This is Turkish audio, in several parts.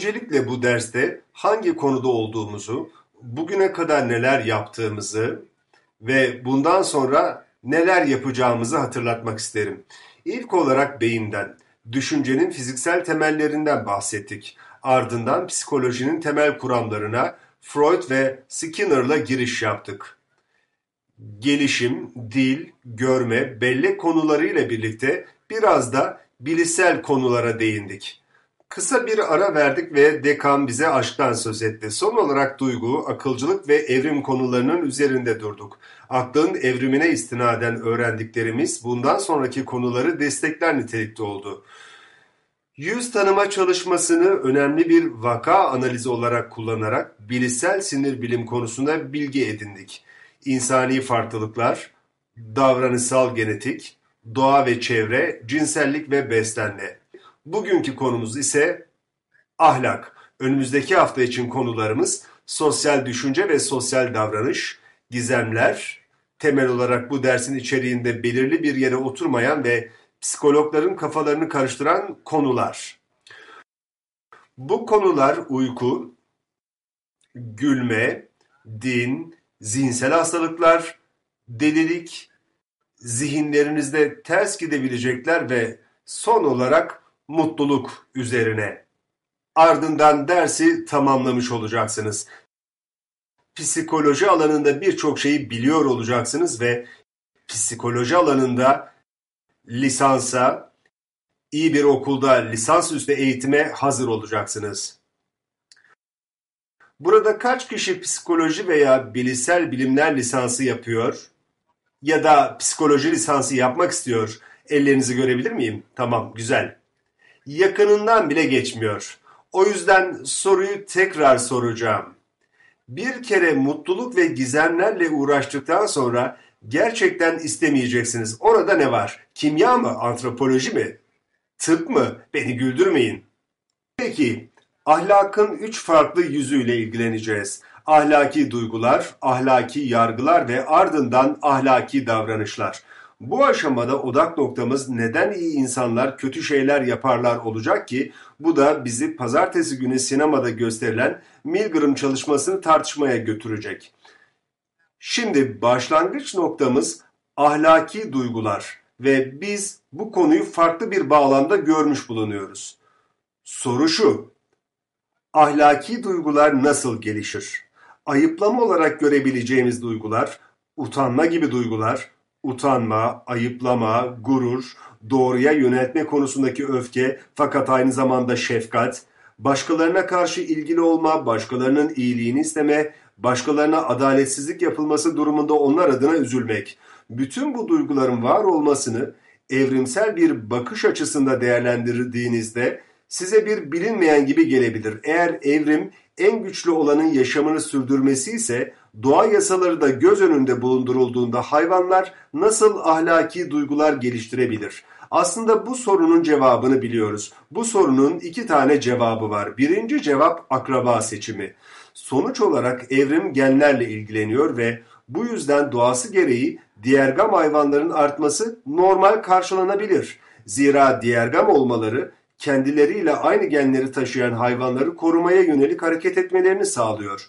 Öncelikle bu derste hangi konuda olduğumuzu, bugüne kadar neler yaptığımızı ve bundan sonra neler yapacağımızı hatırlatmak isterim. İlk olarak beyinden, düşüncenin fiziksel temellerinden bahsettik. Ardından psikolojinin temel kuramlarına Freud ve Skinner'la giriş yaptık. Gelişim, dil, görme, bellek konularıyla birlikte biraz da bilişsel konulara değindik. Kısa bir ara verdik ve Dekan bize aşktan söz etti. Son olarak duygu, akılcılık ve evrim konularının üzerinde durduk. Aklın evrimine istinaden öğrendiklerimiz bundan sonraki konuları destekler nitelikte oldu. Yüz tanıma çalışmasını önemli bir vaka analizi olarak kullanarak bilişsel sinir bilim konusunda bilgi edindik. İnsani farklılıklar, davranışsal genetik, doğa ve çevre, cinsellik ve beslenme. Bugünkü konumuz ise ahlak. Önümüzdeki hafta için konularımız sosyal düşünce ve sosyal davranış, gizemler, temel olarak bu dersin içeriğinde belirli bir yere oturmayan ve psikologların kafalarını karıştıran konular. Bu konular uyku, gülme, din, zihinsel hastalıklar, delilik, zihinlerinizde ters gidebilecekler ve son olarak mutluluk üzerine. Ardından dersi tamamlamış olacaksınız. Psikoloji alanında birçok şeyi biliyor olacaksınız ve psikoloji alanında lisansa, iyi bir okulda lisansüstü eğitime hazır olacaksınız. Burada kaç kişi psikoloji veya bilişsel bilimler lisansı yapıyor ya da psikoloji lisansı yapmak istiyor? Ellerinizi görebilir miyim? Tamam, güzel. Yakınından bile geçmiyor. O yüzden soruyu tekrar soracağım. Bir kere mutluluk ve gizemlerle uğraştıktan sonra gerçekten istemeyeceksiniz. Orada ne var? Kimya mı? Antropoloji mi? Tıp mı? Beni güldürmeyin. Peki, ahlakın üç farklı yüzüyle ilgileneceğiz. Ahlaki duygular, ahlaki yargılar ve ardından ahlaki davranışlar. Bu aşamada odak noktamız neden iyi insanlar kötü şeyler yaparlar olacak ki bu da bizi pazartesi günü sinemada gösterilen Milgram çalışmasını tartışmaya götürecek. Şimdi başlangıç noktamız ahlaki duygular ve biz bu konuyu farklı bir bağlamda görmüş bulunuyoruz. Soru şu, ahlaki duygular nasıl gelişir? Ayıplama olarak görebileceğimiz duygular, utanma gibi duygular, utanma, ayıplama, gurur, doğruya yöneltme konusundaki öfke fakat aynı zamanda şefkat, başkalarına karşı ilgili olma, başkalarının iyiliğini isteme, başkalarına adaletsizlik yapılması durumunda onlar adına üzülmek. Bütün bu duyguların var olmasını evrimsel bir bakış açısında değerlendirdiğinizde size bir bilinmeyen gibi gelebilir. Eğer evrim en güçlü olanın yaşamını sürdürmesi ise doğa yasaları da göz önünde bulundurulduğunda hayvanlar nasıl ahlaki duygular geliştirebilir? Aslında bu sorunun cevabını biliyoruz. Bu sorunun iki tane cevabı var. Birinci cevap akraba seçimi. Sonuç olarak evrim genlerle ilgileniyor ve bu yüzden doğası gereği diğergam hayvanların artması normal karşılanabilir. Zira diğergam olmaları kendileriyle aynı genleri taşıyan hayvanları korumaya yönelik hareket etmelerini sağlıyor.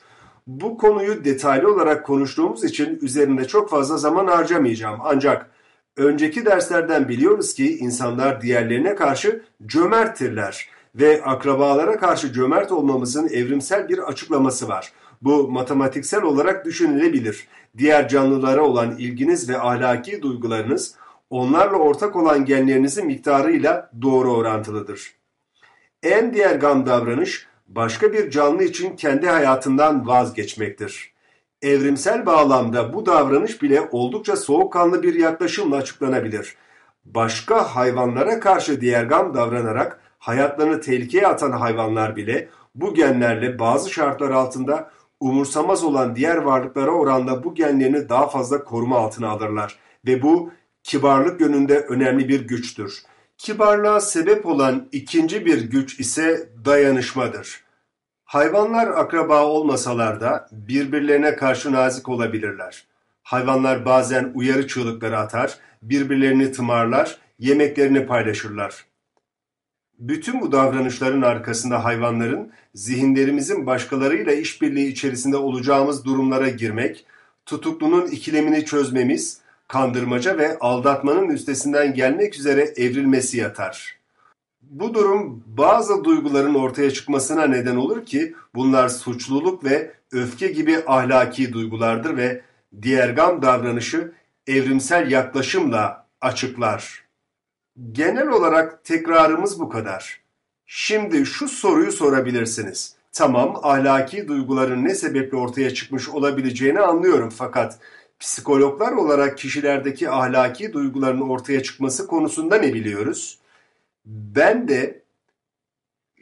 Bu konuyu detaylı olarak konuştuğumuz için üzerinde çok fazla zaman harcamayacağım. Ancak önceki derslerden biliyoruz ki insanlar diğerlerine karşı cömerttirler ve akrabalara karşı cömert olmamızın evrimsel bir açıklaması var. Bu matematiksel olarak düşünülebilir. Diğer canlılara olan ilginiz ve ahlaki duygularınız onlarla ortak olan genlerinizin miktarıyla doğru orantılıdır. En diğer gam davranış başka bir canlı için kendi hayatından vazgeçmektir. Evrimsel bağlamda bu davranış bile oldukça soğukkanlı bir yaklaşımla açıklanabilir. Başka hayvanlara karşı diğergam davranarak hayatlarını tehlikeye atan hayvanlar bile bu genlerle bazı şartlar altında umursamaz olan diğer varlıklara oranla bu genlerini daha fazla koruma altına alırlar ve bu kibarlık yönünde önemli bir güçtür. Kibarlığa sebep olan ikinci bir güç ise dayanışmadır. Hayvanlar akraba olmasalar da birbirlerine karşı nazik olabilirler. Hayvanlar bazen uyarı çığlıkları atar, birbirlerini tımarlar, yemeklerini paylaşırlar. Bütün bu davranışların arkasında hayvanların zihinlerimizin başkalarıyla işbirliği içerisinde olacağımız durumlara girmek, tutuklunun ikilemini çözmemiz, kandırmaca ve aldatmanın üstesinden gelmek üzere evrilmesi yatar. Bu durum bazı duyguların ortaya çıkmasına neden olur ki bunlar suçluluk ve öfke gibi ahlaki duygulardır ve diğergam davranışı evrimsel yaklaşımla açıklar. Genel olarak tekrarımız bu kadar. Şimdi şu soruyu sorabilirsiniz. Tamam ahlaki duyguların ne sebeple ortaya çıkmış olabileceğini anlıyorum fakat psikologlar olarak kişilerdeki ahlaki duyguların ortaya çıkması konusunda ne biliyoruz? Ben de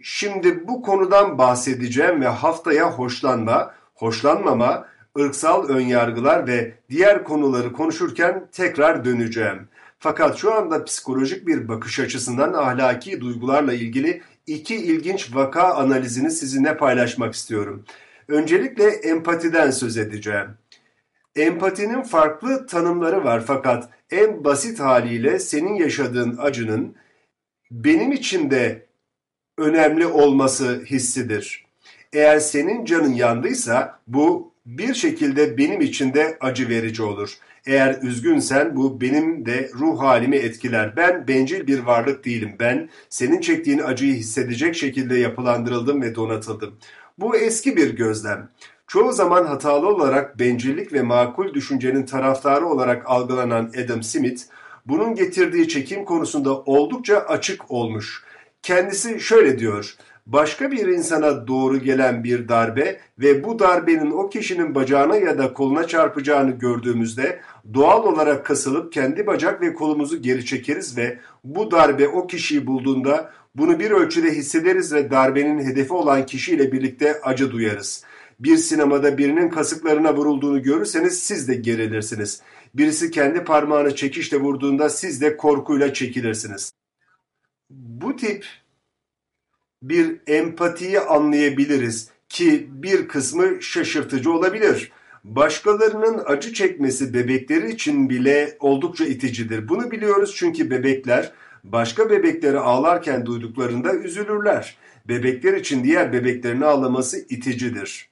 şimdi bu konudan bahsedeceğim ve haftaya hoşlanma, hoşlanmama, ırksal önyargılar ve diğer konuları konuşurken tekrar döneceğim. Fakat şu anda psikolojik bir bakış açısından ahlaki duygularla ilgili iki ilginç vaka analizini sizinle paylaşmak istiyorum. Öncelikle empatiden söz edeceğim. Empatinin farklı tanımları var fakat en basit haliyle senin yaşadığın acının benim için de önemli olması hissidir. Eğer senin canın yandıysa bu bir şekilde benim için de acı verici olur. Eğer üzgünsen bu benim de ruh halimi etkiler. Ben bencil bir varlık değilim. Ben senin çektiğin acıyı hissedecek şekilde yapılandırıldım ve donatıldım. Bu eski bir gözlem. Çoğu zaman hatalı olarak bencillik ve makul düşüncenin taraftarı olarak algılanan Adam Smith, bunun getirdiği çekim konusunda oldukça açık olmuş. Kendisi şöyle diyor, başka bir insana doğru gelen bir darbe ve bu darbenin o kişinin bacağına ya da koluna çarpacağını gördüğümüzde doğal olarak kasılıp kendi bacak ve kolumuzu geri çekeriz ve bu darbe o kişiyi bulduğunda bunu bir ölçüde hissederiz ve darbenin hedefi olan kişiyle birlikte acı duyarız. Bir sinemada birinin kasıklarına vurulduğunu görürseniz siz de gerilirsiniz. Birisi kendi parmağını çekişle vurduğunda siz de korkuyla çekilirsiniz. Bu tip bir empatiyi anlayabiliriz ki bir kısmı şaşırtıcı olabilir. Başkalarının acı çekmesi bebekleri için bile oldukça iticidir. Bunu biliyoruz çünkü bebekler başka bebekleri ağlarken duyduklarında üzülürler. Bebekler için diğer bebeklerin ağlaması iticidir.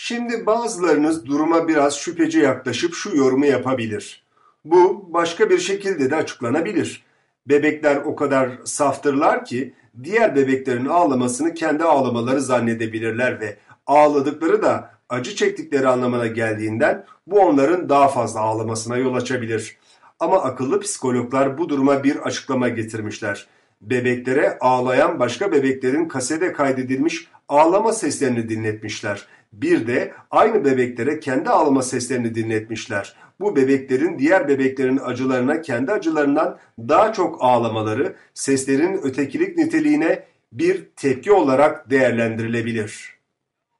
Şimdi bazılarınız duruma biraz şüpheci yaklaşıp şu yorumu yapabilir. Bu başka bir şekilde de açıklanabilir. Bebekler o kadar saftırlar ki diğer bebeklerin ağlamasını kendi ağlamaları zannedebilirler ve ağladıkları da acı çektikleri anlamına geldiğinden bu onların daha fazla ağlamasına yol açabilir. Ama akıllı psikologlar bu duruma bir açıklama getirmişler. Bebeklere ağlayan başka bebeklerin kasede kaydedilmiş ağlama seslerini dinletmişler. Bir de aynı bebeklere kendi ağlama seslerini dinletmişler. Bu bebeklerin diğer bebeklerin acılarına kendi acılarından daha çok ağlamaları seslerin ötekilik niteliğine bir tepki olarak değerlendirilebilir.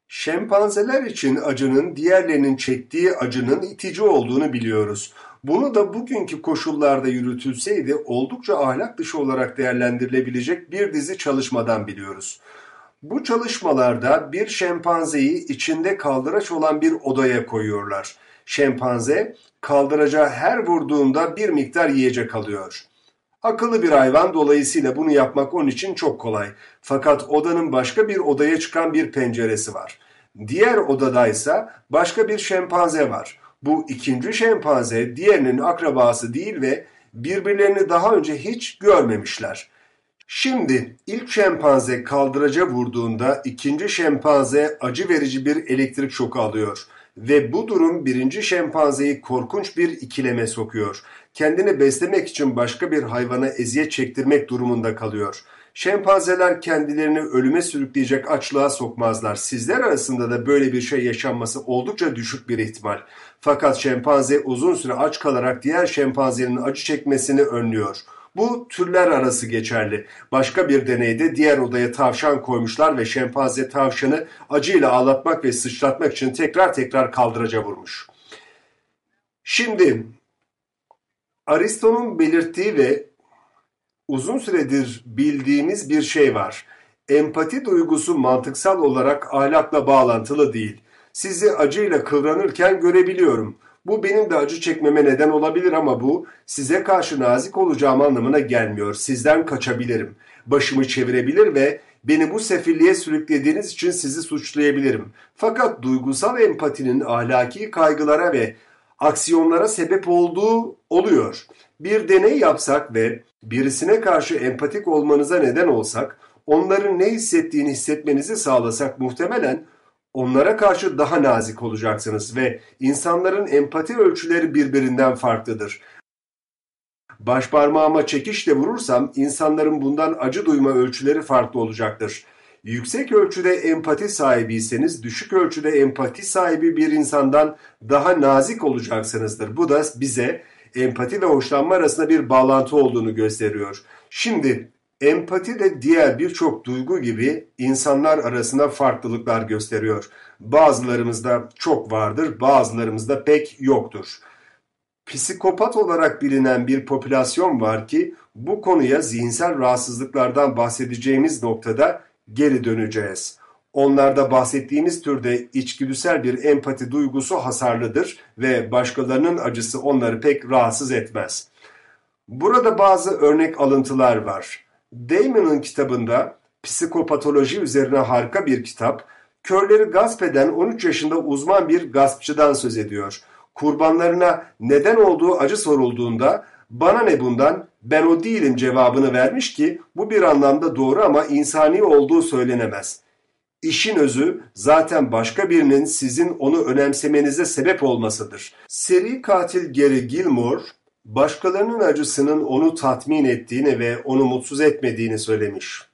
Şempanzeler için acının diğerlerinin çektiği acının itici olduğunu biliyoruz. Bunu da bugünkü koşullarda yürütülseydi oldukça ahlak dışı olarak değerlendirilebilecek bir dizi çalışmadan biliyoruz. Bu çalışmalarda bir şempanzeyi içinde kaldıraç olan bir odaya koyuyorlar. Şempanze kaldıraca her vurduğunda bir miktar yiyecek alıyor. Akıllı bir hayvan dolayısıyla bunu yapmak onun için çok kolay. Fakat odanın başka bir odaya çıkan bir penceresi var. Diğer odadaysa başka bir şempanze var. Bu ikinci şempanze diğerinin akrabası değil ve birbirlerini daha önce hiç görmemişler. Şimdi ilk şempanze kaldıraca vurduğunda ikinci şempanze acı verici bir elektrik şoku alıyor ve bu durum birinci şempanzeyi korkunç bir ikileme sokuyor. Kendini beslemek için başka bir hayvana eziyet çektirmek durumunda kalıyor. Şempanzeler kendilerini ölüme sürükleyecek açlığa sokmazlar. Sizler arasında da böyle bir şey yaşanması oldukça düşük bir ihtimal. Fakat şempanze uzun süre aç kalarak diğer şempanzenin acı çekmesini önlüyor. Bu türler arası geçerli. Başka bir deneyde diğer odaya tavşan koymuşlar ve şempanze tavşanı acıyla ağlatmak ve sıçratmak için tekrar tekrar kaldıraca vurmuş. Şimdi Aristo'nun belirttiği ve uzun süredir bildiğimiz bir şey var. Empati duygusu mantıksal olarak ahlakla bağlantılı değil. Sizi acıyla kıvranırken görebiliyorum. Bu benim de acı çekmeme neden olabilir ama bu size karşı nazik olacağım anlamına gelmiyor. Sizden kaçabilirim. başımı çevirebilir ve beni bu sefilliğe sürüklediğiniz için sizi suçlayabilirim. Fakat duygusal empatinin ahlaki kaygılara ve aksiyonlara sebep olduğu oluyor. Bir deney yapsak ve birisine karşı empatik olmanıza neden olsak, onların ne hissettiğini hissetmenizi sağlasak muhtemelen onlara karşı daha nazik olacaksınız ve insanların empati ölçüleri birbirinden farklıdır. Başparmağıma çekişle vurursam insanların bundan acı duyma ölçüleri farklı olacaktır. Yüksek ölçüde empati sahibiyseniz düşük ölçüde empati sahibi bir insandan daha nazik olacaksınızdır. Bu da bize empati ve hoşlanma arasında bir bağlantı olduğunu gösteriyor. Şimdi empati de diğer birçok duygu gibi insanlar arasında farklılıklar gösteriyor. Bazılarımızda çok vardır, bazılarımızda pek yoktur. Psikopat olarak bilinen bir popülasyon var ki bu konuya zihinsel rahatsızlıklardan bahsedeceğimiz noktada geri döneceğiz. Onlarda bahsettiğimiz türde içgüdüsel bir empati duygusu hasarlıdır ve başkalarının acısı onları pek rahatsız etmez. Burada bazı örnek alıntılar var. Damon'ın kitabında psikopatoloji üzerine harika bir kitap, körleri gasp eden 13 yaşında uzman bir gaspçıdan söz ediyor. Kurbanlarına neden olduğu acı sorulduğunda bana ne bundan ben o değilim cevabını vermiş ki bu bir anlamda doğru ama insani olduğu söylenemez. İşin özü zaten başka birinin sizin onu önemsemenize sebep olmasıdır. Seri katil Gary Gilmore, başkalarının acısının onu tatmin ettiğini ve onu mutsuz etmediğini söylemiş.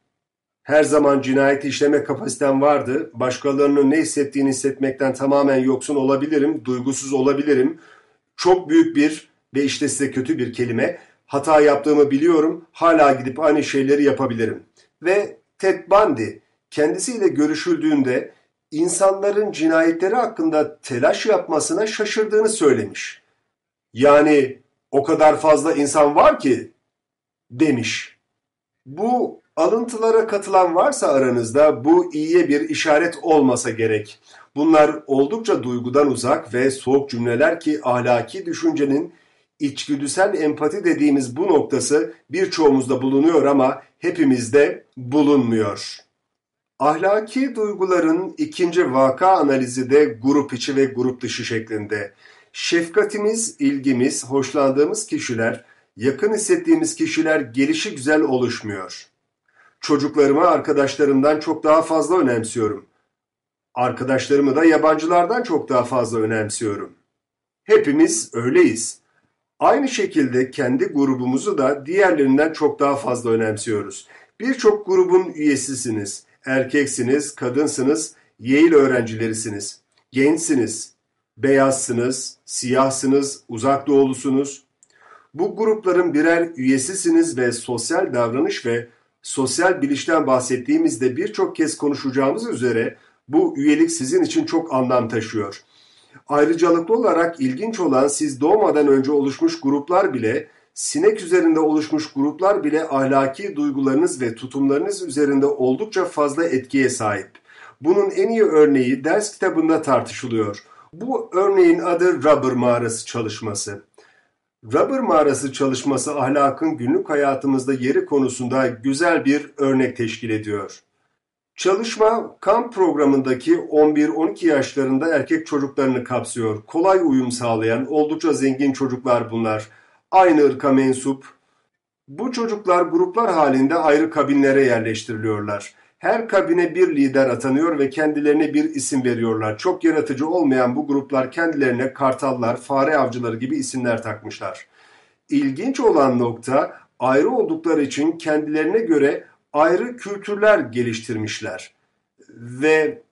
Her zaman cinayet işleme kapasitem vardı. Başkalarının ne hissettiğini hissetmekten tamamen yoksun olabilirim, duygusuz olabilirim. Çok büyük bir ve işte size kötü bir kelime. Hata yaptığımı biliyorum, hala gidip aynı şeyleri yapabilirim. Ve Ted Bundy kendisiyle görüşüldüğünde insanların cinayetleri hakkında telaş yapmasına şaşırdığını söylemiş. Yani o kadar fazla insan var ki demiş. Bu alıntılara katılan varsa aranızda bu iyiye bir işaret olmasa gerek. Bunlar oldukça duygudan uzak ve soğuk cümleler ki ahlaki düşüncenin içgüdüsel empati dediğimiz bu noktası birçoğumuzda bulunuyor ama hepimizde bulunmuyor. Ahlaki duyguların ikinci vaka analizi de grup içi ve grup dışı şeklinde. Şefkatimiz, ilgimiz, hoşlandığımız kişiler, yakın hissettiğimiz kişiler gelişi güzel oluşmuyor. Çocuklarımı arkadaşlarımdan çok daha fazla önemsiyorum. Arkadaşlarımı da yabancılardan çok daha fazla önemsiyorum. Hepimiz öyleyiz. Aynı şekilde kendi grubumuzu da diğerlerinden çok daha fazla önemsiyoruz. Birçok grubun üyesisiniz. Erkeksiniz, kadınsınız, Yale öğrencilerisiniz. Gençsiniz, beyazsınız, siyahsınız, uzak doğulusunuz. Bu grupların birer üyesisiniz ve sosyal davranış ve sosyal bilişten bahsettiğimizde birçok kez konuşacağımız üzere bu üyelik sizin için çok anlam taşıyor. Ayrıcalıklı olarak ilginç olan siz doğmadan önce oluşmuş gruplar bile, sinek üzerinde oluşmuş gruplar bile ahlaki duygularınız ve tutumlarınız üzerinde oldukça fazla etkiye sahip. Bunun en iyi örneği ders kitabında tartışılıyor. Bu örneğin adı Rubber Mağarası çalışması. Rubber Mağarası çalışması ahlakın günlük hayatımızda yeri konusunda güzel bir örnek teşkil ediyor. Çalışma kamp programındaki 11-12 yaşlarında erkek çocuklarını kapsıyor. Kolay uyum sağlayan, oldukça zengin çocuklar bunlar. Aynı ırka mensup. Bu çocuklar gruplar halinde ayrı kabinlere yerleştiriliyorlar. Her kabine bir lider atanıyor ve kendilerine bir isim veriyorlar. Çok yaratıcı olmayan bu gruplar kendilerine kartallar, fare avcıları gibi isimler takmışlar. İlginç olan nokta ayrı oldukları için kendilerine göre ayrı kültürler geliştirmişler. Ve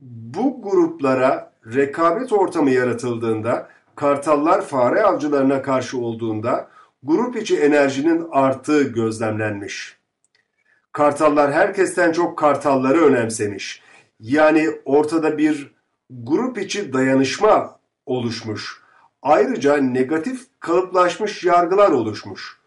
bu gruplara rekabet ortamı yaratıldığında, kartallar fare avcılarına karşı olduğunda grup içi enerjinin arttığı gözlemlenmiş. Kartallar herkesten çok kartalları önemsemiş. Yani ortada bir grup içi dayanışma oluşmuş. Ayrıca negatif kalıplaşmış yargılar oluşmuş.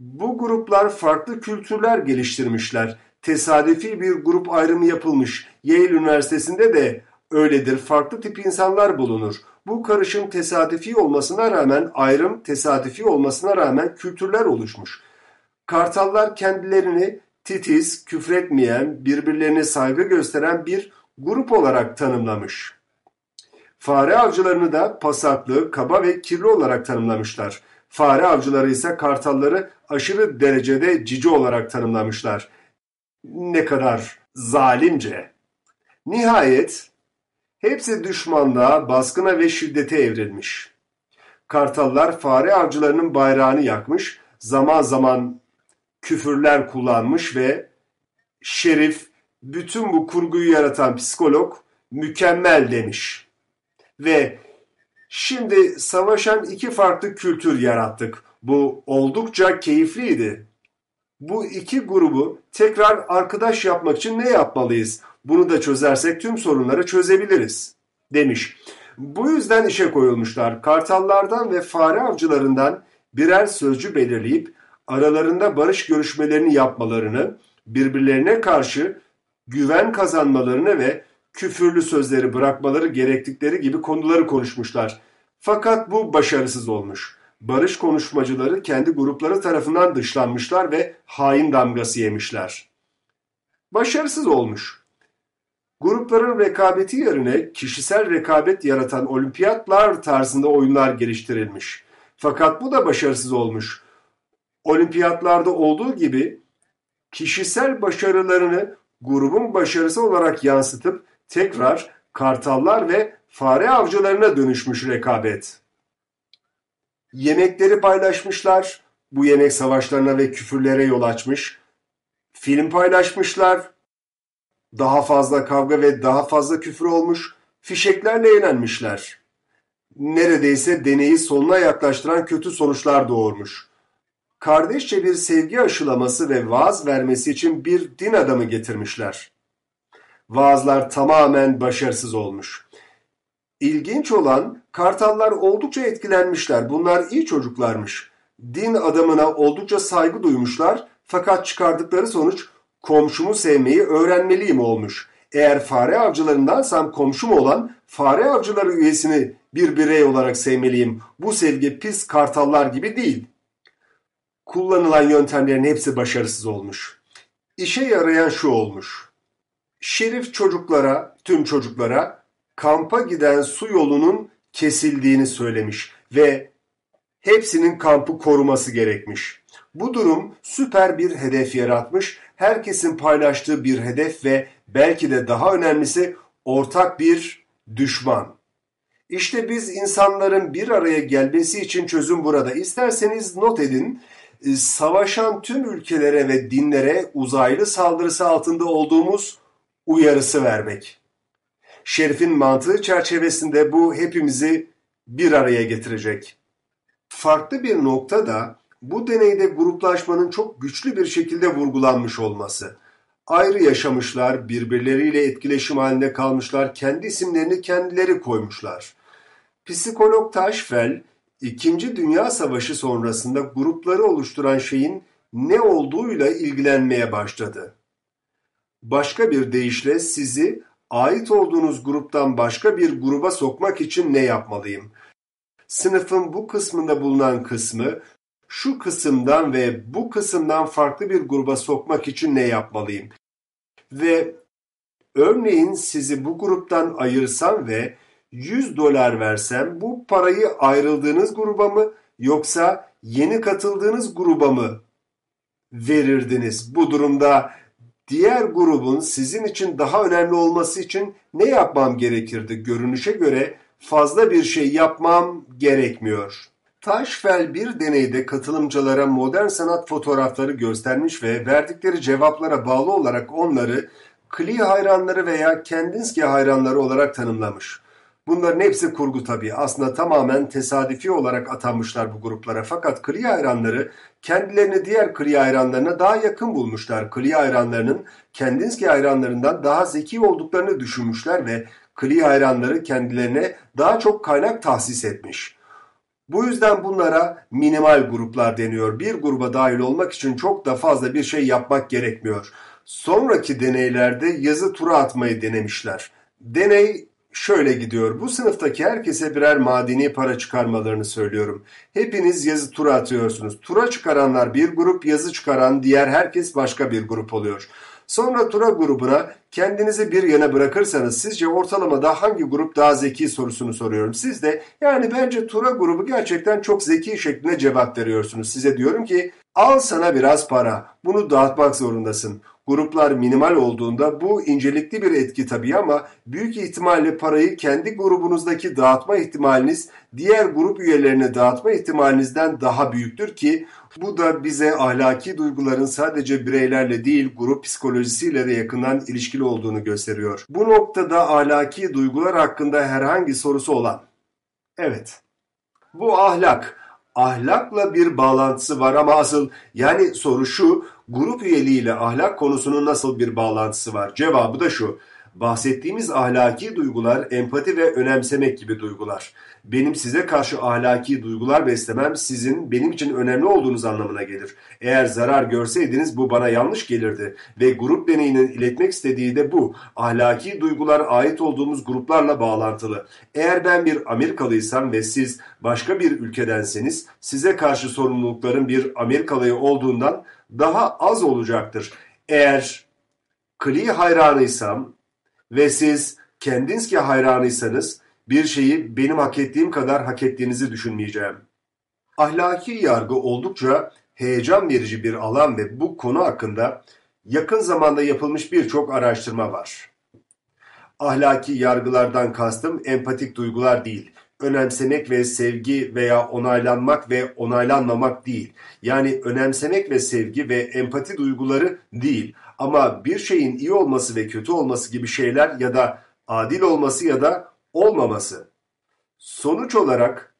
Bu gruplar farklı kültürler geliştirmişler. Tesadüfi bir grup ayrımı yapılmış. Yale Üniversitesi'nde de öyledir. Farklı tip insanlar bulunur. Bu karışım tesadüfi olmasına rağmen ayrım tesadüfi olmasına rağmen kültürler oluşmuş. Kartallar kendilerini titiz, küfretmeyen, birbirlerine saygı gösteren bir grup olarak tanımlamış. Fare avcılarını da pasaklı, kaba ve kirli olarak tanımlamışlar. Fare avcıları ise kartalları aşırı derecede cici olarak tanımlamışlar. Ne kadar zalimce. Nihayet hepsi düşmanlığa, baskına ve şiddete evrilmiş. Kartallar fare avcılarının bayrağını yakmış, zaman zaman küfürler kullanmış ve Şerif bütün bu kurguyu yaratan psikolog mükemmel demiş. Ve şimdi savaşan iki farklı kültür yarattık. Bu oldukça keyifliydi. Bu iki grubu tekrar arkadaş yapmak için ne yapmalıyız? Bunu da çözersek tüm sorunları çözebiliriz demiş. Bu yüzden işe koyulmuşlar. Kartallardan ve fare avcılarından birer sözcü belirleyip aralarında barış görüşmelerini yapmalarını, birbirlerine karşı güven kazanmalarını ve küfürlü sözleri bırakmaları gerektikleri gibi konuları konuşmuşlar. Fakat bu başarısız olmuş. Barış konuşmacıları kendi grupları tarafından dışlanmışlar ve hain damgası yemişler. Başarısız olmuş. Grupların rekabeti yerine kişisel rekabet yaratan olimpiyatlar tarzında oyunlar geliştirilmiş. Fakat bu da başarısız olmuş. Olimpiyatlarda olduğu gibi kişisel başarılarını grubun başarısı olarak yansıtıp tekrar kartallar ve fare avcılarına dönüşmüş rekabet. Yemekleri paylaşmışlar, bu yemek savaşlarına ve küfürlere yol açmış. Film paylaşmışlar, daha fazla kavga ve daha fazla küfür olmuş, fişeklerle eğlenmişler. Neredeyse deneyi sonuna yaklaştıran kötü sonuçlar doğurmuş. Kardeşçe bir sevgi aşılaması ve vaaz vermesi için bir din adamı getirmişler. Vaazlar tamamen başarısız olmuş. İlginç olan kartallar oldukça etkilenmişler. Bunlar iyi çocuklarmış. Din adamına oldukça saygı duymuşlar fakat çıkardıkları sonuç komşumu sevmeyi öğrenmeliyim olmuş. Eğer fare avcılarındansam komşum olan fare avcıları üyesini bir birey olarak sevmeliyim. Bu sevgi pis kartallar gibi değil. Kullanılan yöntemlerin hepsi başarısız olmuş. İşe yarayan şu olmuş. Şerif çocuklara, tüm çocuklara kampa giden su yolunun kesildiğini söylemiş ve hepsinin kampı koruması gerekmiş. Bu durum süper bir hedef yaratmış, herkesin paylaştığı bir hedef ve belki de daha önemlisi ortak bir düşman. İşte biz insanların bir araya gelmesi için çözüm burada. İsterseniz not edin, savaşan tüm ülkelere ve dinlere uzaylı saldırısı altında olduğumuz uyarısı vermek. Şerif'in mantığı çerçevesinde bu hepimizi bir araya getirecek. Farklı bir nokta da bu deneyde gruplaşmanın çok güçlü bir şekilde vurgulanmış olması. Ayrı yaşamışlar, birbirleriyle etkileşim halinde kalmışlar, kendi isimlerini kendileri koymuşlar. Psikolog Taşfel, İkinci Dünya Savaşı sonrasında grupları oluşturan şeyin ne olduğuyla ilgilenmeye başladı. Başka bir deyişle sizi ait olduğunuz gruptan başka bir gruba sokmak için ne yapmalıyım? Sınıfın bu kısmında bulunan kısmı şu kısımdan ve bu kısımdan farklı bir gruba sokmak için ne yapmalıyım? Ve örneğin sizi bu gruptan ayırsam ve 100 dolar versem bu parayı ayrıldığınız gruba mı yoksa yeni katıldığınız gruba mı verirdiniz? Bu durumda diğer grubun sizin için daha önemli olması için ne yapmam gerekirdi? Görünüşe göre fazla bir şey yapmam gerekmiyor. Taşfel bir deneyde katılımcılara modern sanat fotoğrafları göstermiş ve verdikleri cevaplara bağlı olarak onları Klee hayranları veya Kandinsky hayranları olarak tanımlamış. Bunların hepsi kurgu tabii. Aslında tamamen tesadüfi olarak atanmışlar bu gruplara. Fakat Klee hayranları kendilerini diğer Klee hayranlarına daha yakın bulmuşlar. Klee hayranlarının Kandinsky hayranlarından daha zeki olduklarını düşünmüşler ve Klee hayranları kendilerine daha çok kaynak tahsis etmiş. Bu yüzden bunlara minimal gruplar deniyor. Bir gruba dahil olmak için çok da fazla bir şey yapmak gerekmiyor. Sonraki deneylerde yazı tura atmayı denemişler. Deney şöyle gidiyor. Bu sınıftaki herkese birer madeni para çıkarmalarını söylüyorum. Hepiniz yazı tura atıyorsunuz. Tura çıkaranlar bir grup, yazı çıkaran diğer herkes başka bir grup oluyor. Sonra tura grubuna kendinizi bir yana bırakırsanız sizce ortalamada hangi grup daha zeki sorusunu soruyorum. Siz de yani bence tura grubu gerçekten çok zeki şeklinde cevap veriyorsunuz. Size diyorum ki al sana biraz para. Bunu dağıtmak zorundasın. Gruplar minimal olduğunda bu incelikli bir etki tabii ama büyük ihtimalle parayı kendi grubunuzdaki dağıtma ihtimaliniz diğer grup üyelerine dağıtma ihtimalinizden daha büyüktür ki bu da bize ahlaki duyguların sadece bireylerle değil grup psikolojisiyle de yakından ilişkili olduğunu gösteriyor. Bu noktada ahlaki duygular hakkında herhangi sorusu olan. Evet. Bu ahlak. Ahlakla bir bağlantısı var ama asıl yani soru şu grup üyeliğiyle ahlak konusunun nasıl bir bağlantısı var? Cevabı da şu. Bahsettiğimiz ahlaki duygular empati ve önemsemek gibi duygular. Benim size karşı ahlaki duygular beslemem sizin benim için önemli olduğunuz anlamına gelir. Eğer zarar görseydiniz bu bana yanlış gelirdi ve grup deneyinin iletmek istediği de bu. Ahlaki duygular ait olduğumuz gruplarla bağlantılı. Eğer ben bir Amerikalıysam ve siz başka bir ülkedenseniz size karşı sorumlulukların bir Amerikalıya olduğundan daha az olacaktır. Eğer Klee hayranıysam ve siz Kandinsky hayranıysanız bir şeyi benim hak ettiğim kadar hak ettiğinizi düşünmeyeceğim. Ahlaki yargı oldukça heyecan verici bir alan ve bu konu hakkında yakın zamanda yapılmış birçok araştırma var. Ahlaki yargılardan kastım empatik duygular değil, önemsemek ve sevgi veya onaylanmak ve onaylanmamak değil. Yani önemsemek ve sevgi ve empati duyguları değil. Ama bir şeyin iyi olması ve kötü olması gibi şeyler ya da adil olması ya da olmaması. Sonuç olarak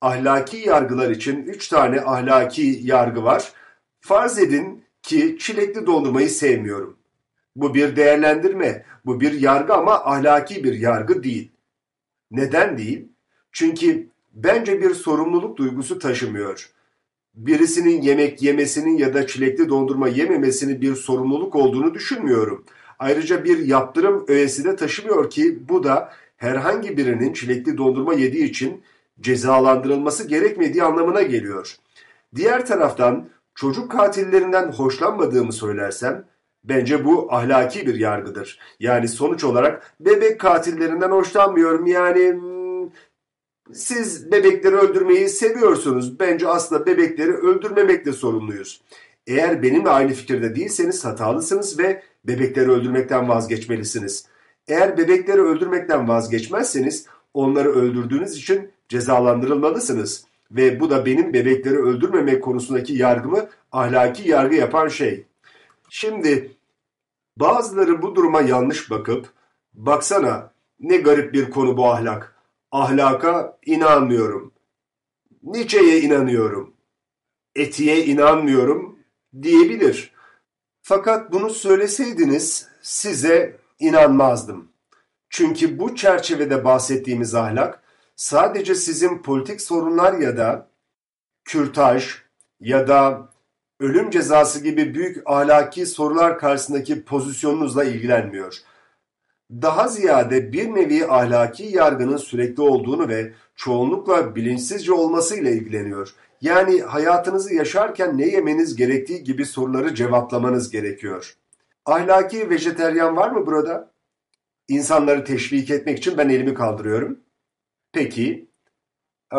ahlaki yargılar için üç tane ahlaki yargı var. Farz edin ki çilekli dondurmayı sevmiyorum. Bu bir değerlendirme, bu bir yargı ama ahlaki bir yargı değil. Neden değil? Çünkü bence bir sorumluluk duygusu taşımıyor. Birisinin yemek yemesinin ya da çilekli dondurma yememesinin bir sorumluluk olduğunu düşünmüyorum. Ayrıca bir yaptırım öğesi de taşımıyor ki bu da herhangi birinin çilekli dondurma yediği için cezalandırılması gerekmediği anlamına geliyor. Diğer taraftan çocuk katillerinden hoşlanmadığımı söylersem bence bu ahlaki bir yargıdır. Yani sonuç olarak bebek katillerinden hoşlanmıyorum. Yani hmm, siz bebekleri öldürmeyi seviyorsunuz. Bence aslında bebekleri öldürmemekle sorumluyuz. Eğer benimle aynı fikirde değilseniz hatalısınız ve bebekleri öldürmekten vazgeçmelisiniz. Eğer bebekleri öldürmekten vazgeçmezseniz onları öldürdüğünüz için cezalandırılmalısınız. Ve bu da benim bebekleri öldürmemek konusundaki yargımı ahlaki yargı yapan şey. Şimdi bazıları bu duruma yanlış bakıp baksana ne garip bir konu bu ahlak. Ahlaka inanmıyorum. Nietzsche'ye inanıyorum. Etiğe inanmıyorum diyebilir. Fakat bunu söyleseydiniz size inanmazdım. Çünkü bu çerçevede bahsettiğimiz ahlak sadece sizin politik sorunlar ya da kürtaj ya da ölüm cezası gibi büyük ahlaki sorular karşısındaki pozisyonunuzla ilgilenmiyor. Daha ziyade bir nevi ahlaki yargının sürekli olduğunu ve çoğunlukla bilinçsizce olmasıyla ilgileniyor. Yani hayatınızı yaşarken ne yemeniz gerektiği gibi soruları cevaplamanız gerekiyor. Ahlaki vejeteryan var mı burada? İnsanları teşvik etmek için ben elimi kaldırıyorum. Peki. Ee,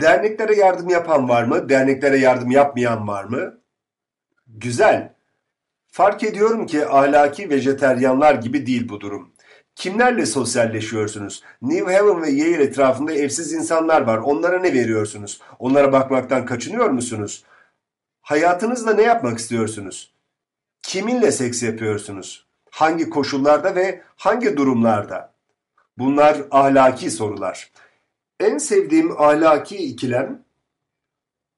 derneklere yardım yapan var mı? Derneklere yardım yapmayan var mı? Güzel. Fark ediyorum ki ahlaki vejeteryanlar gibi değil bu durum. Kimlerle sosyalleşiyorsunuz? New Haven ve Yale etrafında evsiz insanlar var. Onlara ne veriyorsunuz? Onlara bakmaktan kaçınıyor musunuz? Hayatınızda ne yapmak istiyorsunuz? Kiminle seks yapıyorsunuz? Hangi koşullarda ve hangi durumlarda? Bunlar ahlaki sorular. En sevdiğim ahlaki ikilem,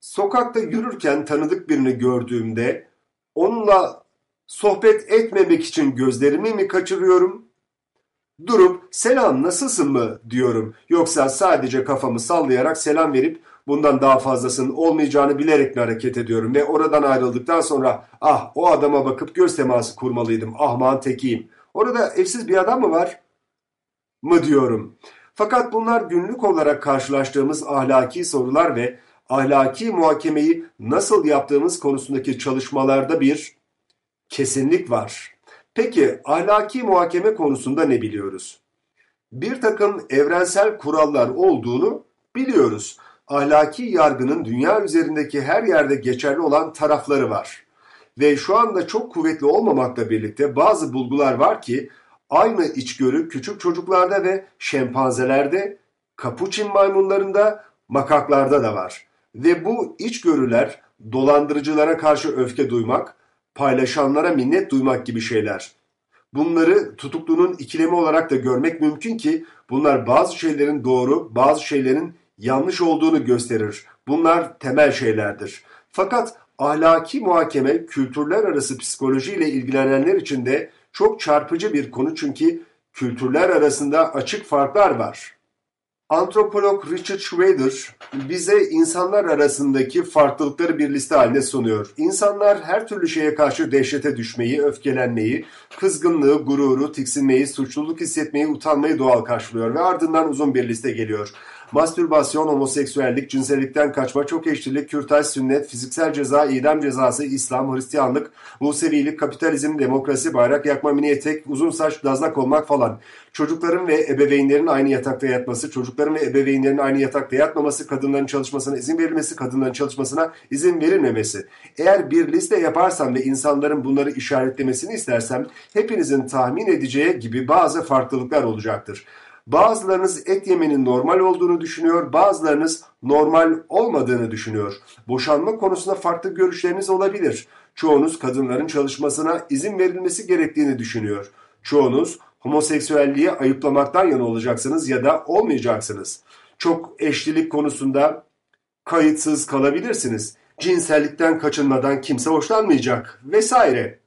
sokakta yürürken tanıdık birini gördüğümde onunla sohbet etmemek için gözlerimi mi kaçırıyorum? Durup selam nasılsın mı diyorum. Yoksa sadece kafamı sallayarak selam verip bundan daha fazlasının olmayacağını bilerek mi hareket ediyorum ve oradan ayrıldıktan sonra ah o adama bakıp göz teması kurmalıydım ahman tekiyim. Orada evsiz bir adam mı var? mı diyorum. Fakat bunlar günlük olarak karşılaştığımız ahlaki sorular ve ahlaki muhakemeyi nasıl yaptığımız konusundaki çalışmalarda bir kesinlik var. Peki ahlaki muhakeme konusunda ne biliyoruz? Bir takım evrensel kurallar olduğunu biliyoruz. Ahlaki yargının dünya üzerindeki her yerde geçerli olan tarafları var. Ve şu anda çok kuvvetli olmamakla birlikte bazı bulgular var ki aynı içgörü küçük çocuklarda ve şempanzelerde, kapuçin maymunlarında, makaklarda da var. Ve bu içgörüler dolandırıcılara karşı öfke duymak, paylaşanlara minnet duymak gibi şeyler. Bunları tutuklunun ikilemi olarak da görmek mümkün ki bunlar bazı şeylerin doğru, bazı şeylerin yanlış olduğunu gösterir. Bunlar temel şeylerdir. Fakat ahlaki muhakeme kültürler arası psikolojiyle ilgilenenler için de çok çarpıcı bir konu çünkü kültürler arasında açık farklar var. Antropolog Richard Schrader bize insanlar arasındaki farklılıkları bir liste haline sunuyor. İnsanlar her türlü şeye karşı dehşete düşmeyi, öfkelenmeyi, kızgınlığı, gururu, tiksinmeyi, suçluluk hissetmeyi, utanmayı doğal karşılıyor ve ardından uzun bir liste geliyor mastürbasyon, homoseksüellik, cinsellikten kaçma, çok eşlilik, kürtaj, sünnet, fiziksel ceza, idam cezası, İslam, Hristiyanlık, Musevilik, kapitalizm, demokrasi, bayrak yakma, mini etek, uzun saç, dazlak olmak falan. Çocukların ve ebeveynlerin aynı yatakta yatması, çocukların ve ebeveynlerin aynı yatakta yatmaması, kadınların çalışmasına izin verilmesi, kadınların çalışmasına izin verilmemesi. Eğer bir liste yaparsam ve insanların bunları işaretlemesini istersem hepinizin tahmin edeceği gibi bazı farklılıklar olacaktır. Bazılarınız et yemenin normal olduğunu düşünüyor, bazılarınız normal olmadığını düşünüyor. Boşanma konusunda farklı görüşleriniz olabilir. Çoğunuz kadınların çalışmasına izin verilmesi gerektiğini düşünüyor. Çoğunuz homoseksüelliği ayıplamaktan yana olacaksınız ya da olmayacaksınız. Çok eşlilik konusunda kayıtsız kalabilirsiniz. Cinsellikten kaçınmadan kimse hoşlanmayacak vesaire.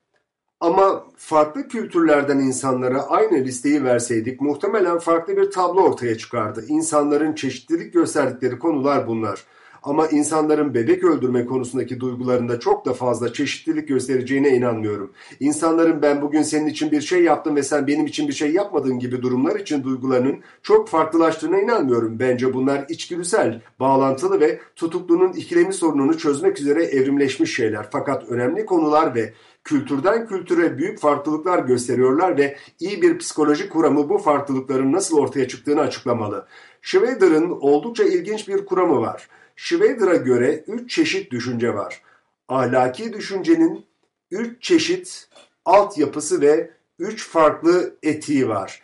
Ama farklı kültürlerden insanlara aynı listeyi verseydik muhtemelen farklı bir tablo ortaya çıkardı. İnsanların çeşitlilik gösterdikleri konular bunlar. Ama insanların bebek öldürme konusundaki duygularında çok da fazla çeşitlilik göstereceğine inanmıyorum. İnsanların ben bugün senin için bir şey yaptım ve sen benim için bir şey yapmadın gibi durumlar için duygularının çok farklılaştığına inanmıyorum. Bence bunlar içgüdüsel, bağlantılı ve tutuklunun ikilemi sorununu çözmek üzere evrimleşmiş şeyler. Fakat önemli konular ve kültürden kültüre büyük farklılıklar gösteriyorlar ve iyi bir psikoloji kuramı bu farklılıkların nasıl ortaya çıktığını açıklamalı. Schweder'ın oldukça ilginç bir kuramı var. Schweder'a göre üç çeşit düşünce var. Ahlaki düşüncenin üç çeşit altyapısı ve üç farklı etiği var.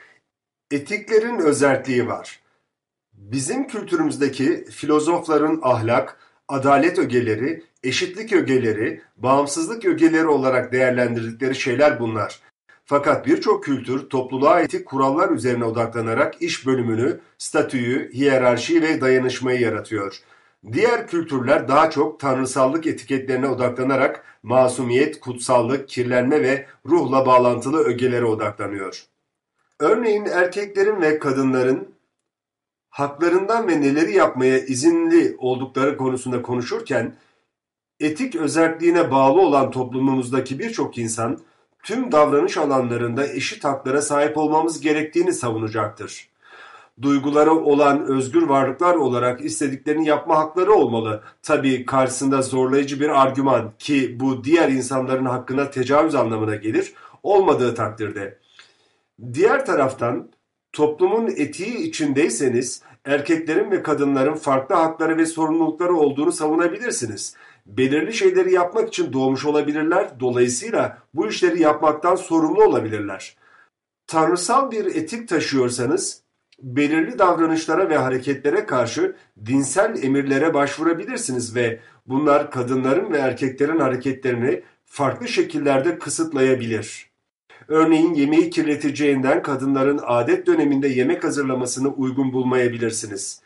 Etiklerin özelliği var. Bizim kültürümüzdeki filozofların ahlak, adalet ögeleri, eşitlik ögeleri, bağımsızlık ögeleri olarak değerlendirdikleri şeyler bunlar. Fakat birçok kültür topluluğa etik kurallar üzerine odaklanarak iş bölümünü, statüyü, hiyerarşi ve dayanışmayı yaratıyor. Diğer kültürler daha çok tanrısallık etiketlerine odaklanarak masumiyet, kutsallık, kirlenme ve ruhla bağlantılı ögelere odaklanıyor. Örneğin erkeklerin ve kadınların haklarından ve neleri yapmaya izinli oldukları konusunda konuşurken etik özelliğine bağlı olan toplumumuzdaki birçok insan tüm davranış alanlarında eşit haklara sahip olmamız gerektiğini savunacaktır. Duyguları olan özgür varlıklar olarak istediklerini yapma hakları olmalı. Tabii karşısında zorlayıcı bir argüman ki bu diğer insanların hakkına tecavüz anlamına gelir olmadığı takdirde. Diğer taraftan toplumun etiği içindeyseniz erkeklerin ve kadınların farklı hakları ve sorumlulukları olduğunu savunabilirsiniz. Belirli şeyleri yapmak için doğmuş olabilirler, dolayısıyla bu işleri yapmaktan sorumlu olabilirler. Tanrısal bir etik taşıyorsanız, belirli davranışlara ve hareketlere karşı dinsel emirlere başvurabilirsiniz ve bunlar kadınların ve erkeklerin hareketlerini farklı şekillerde kısıtlayabilir. Örneğin yemeği kirleteceğinden kadınların adet döneminde yemek hazırlamasını uygun bulmayabilirsiniz.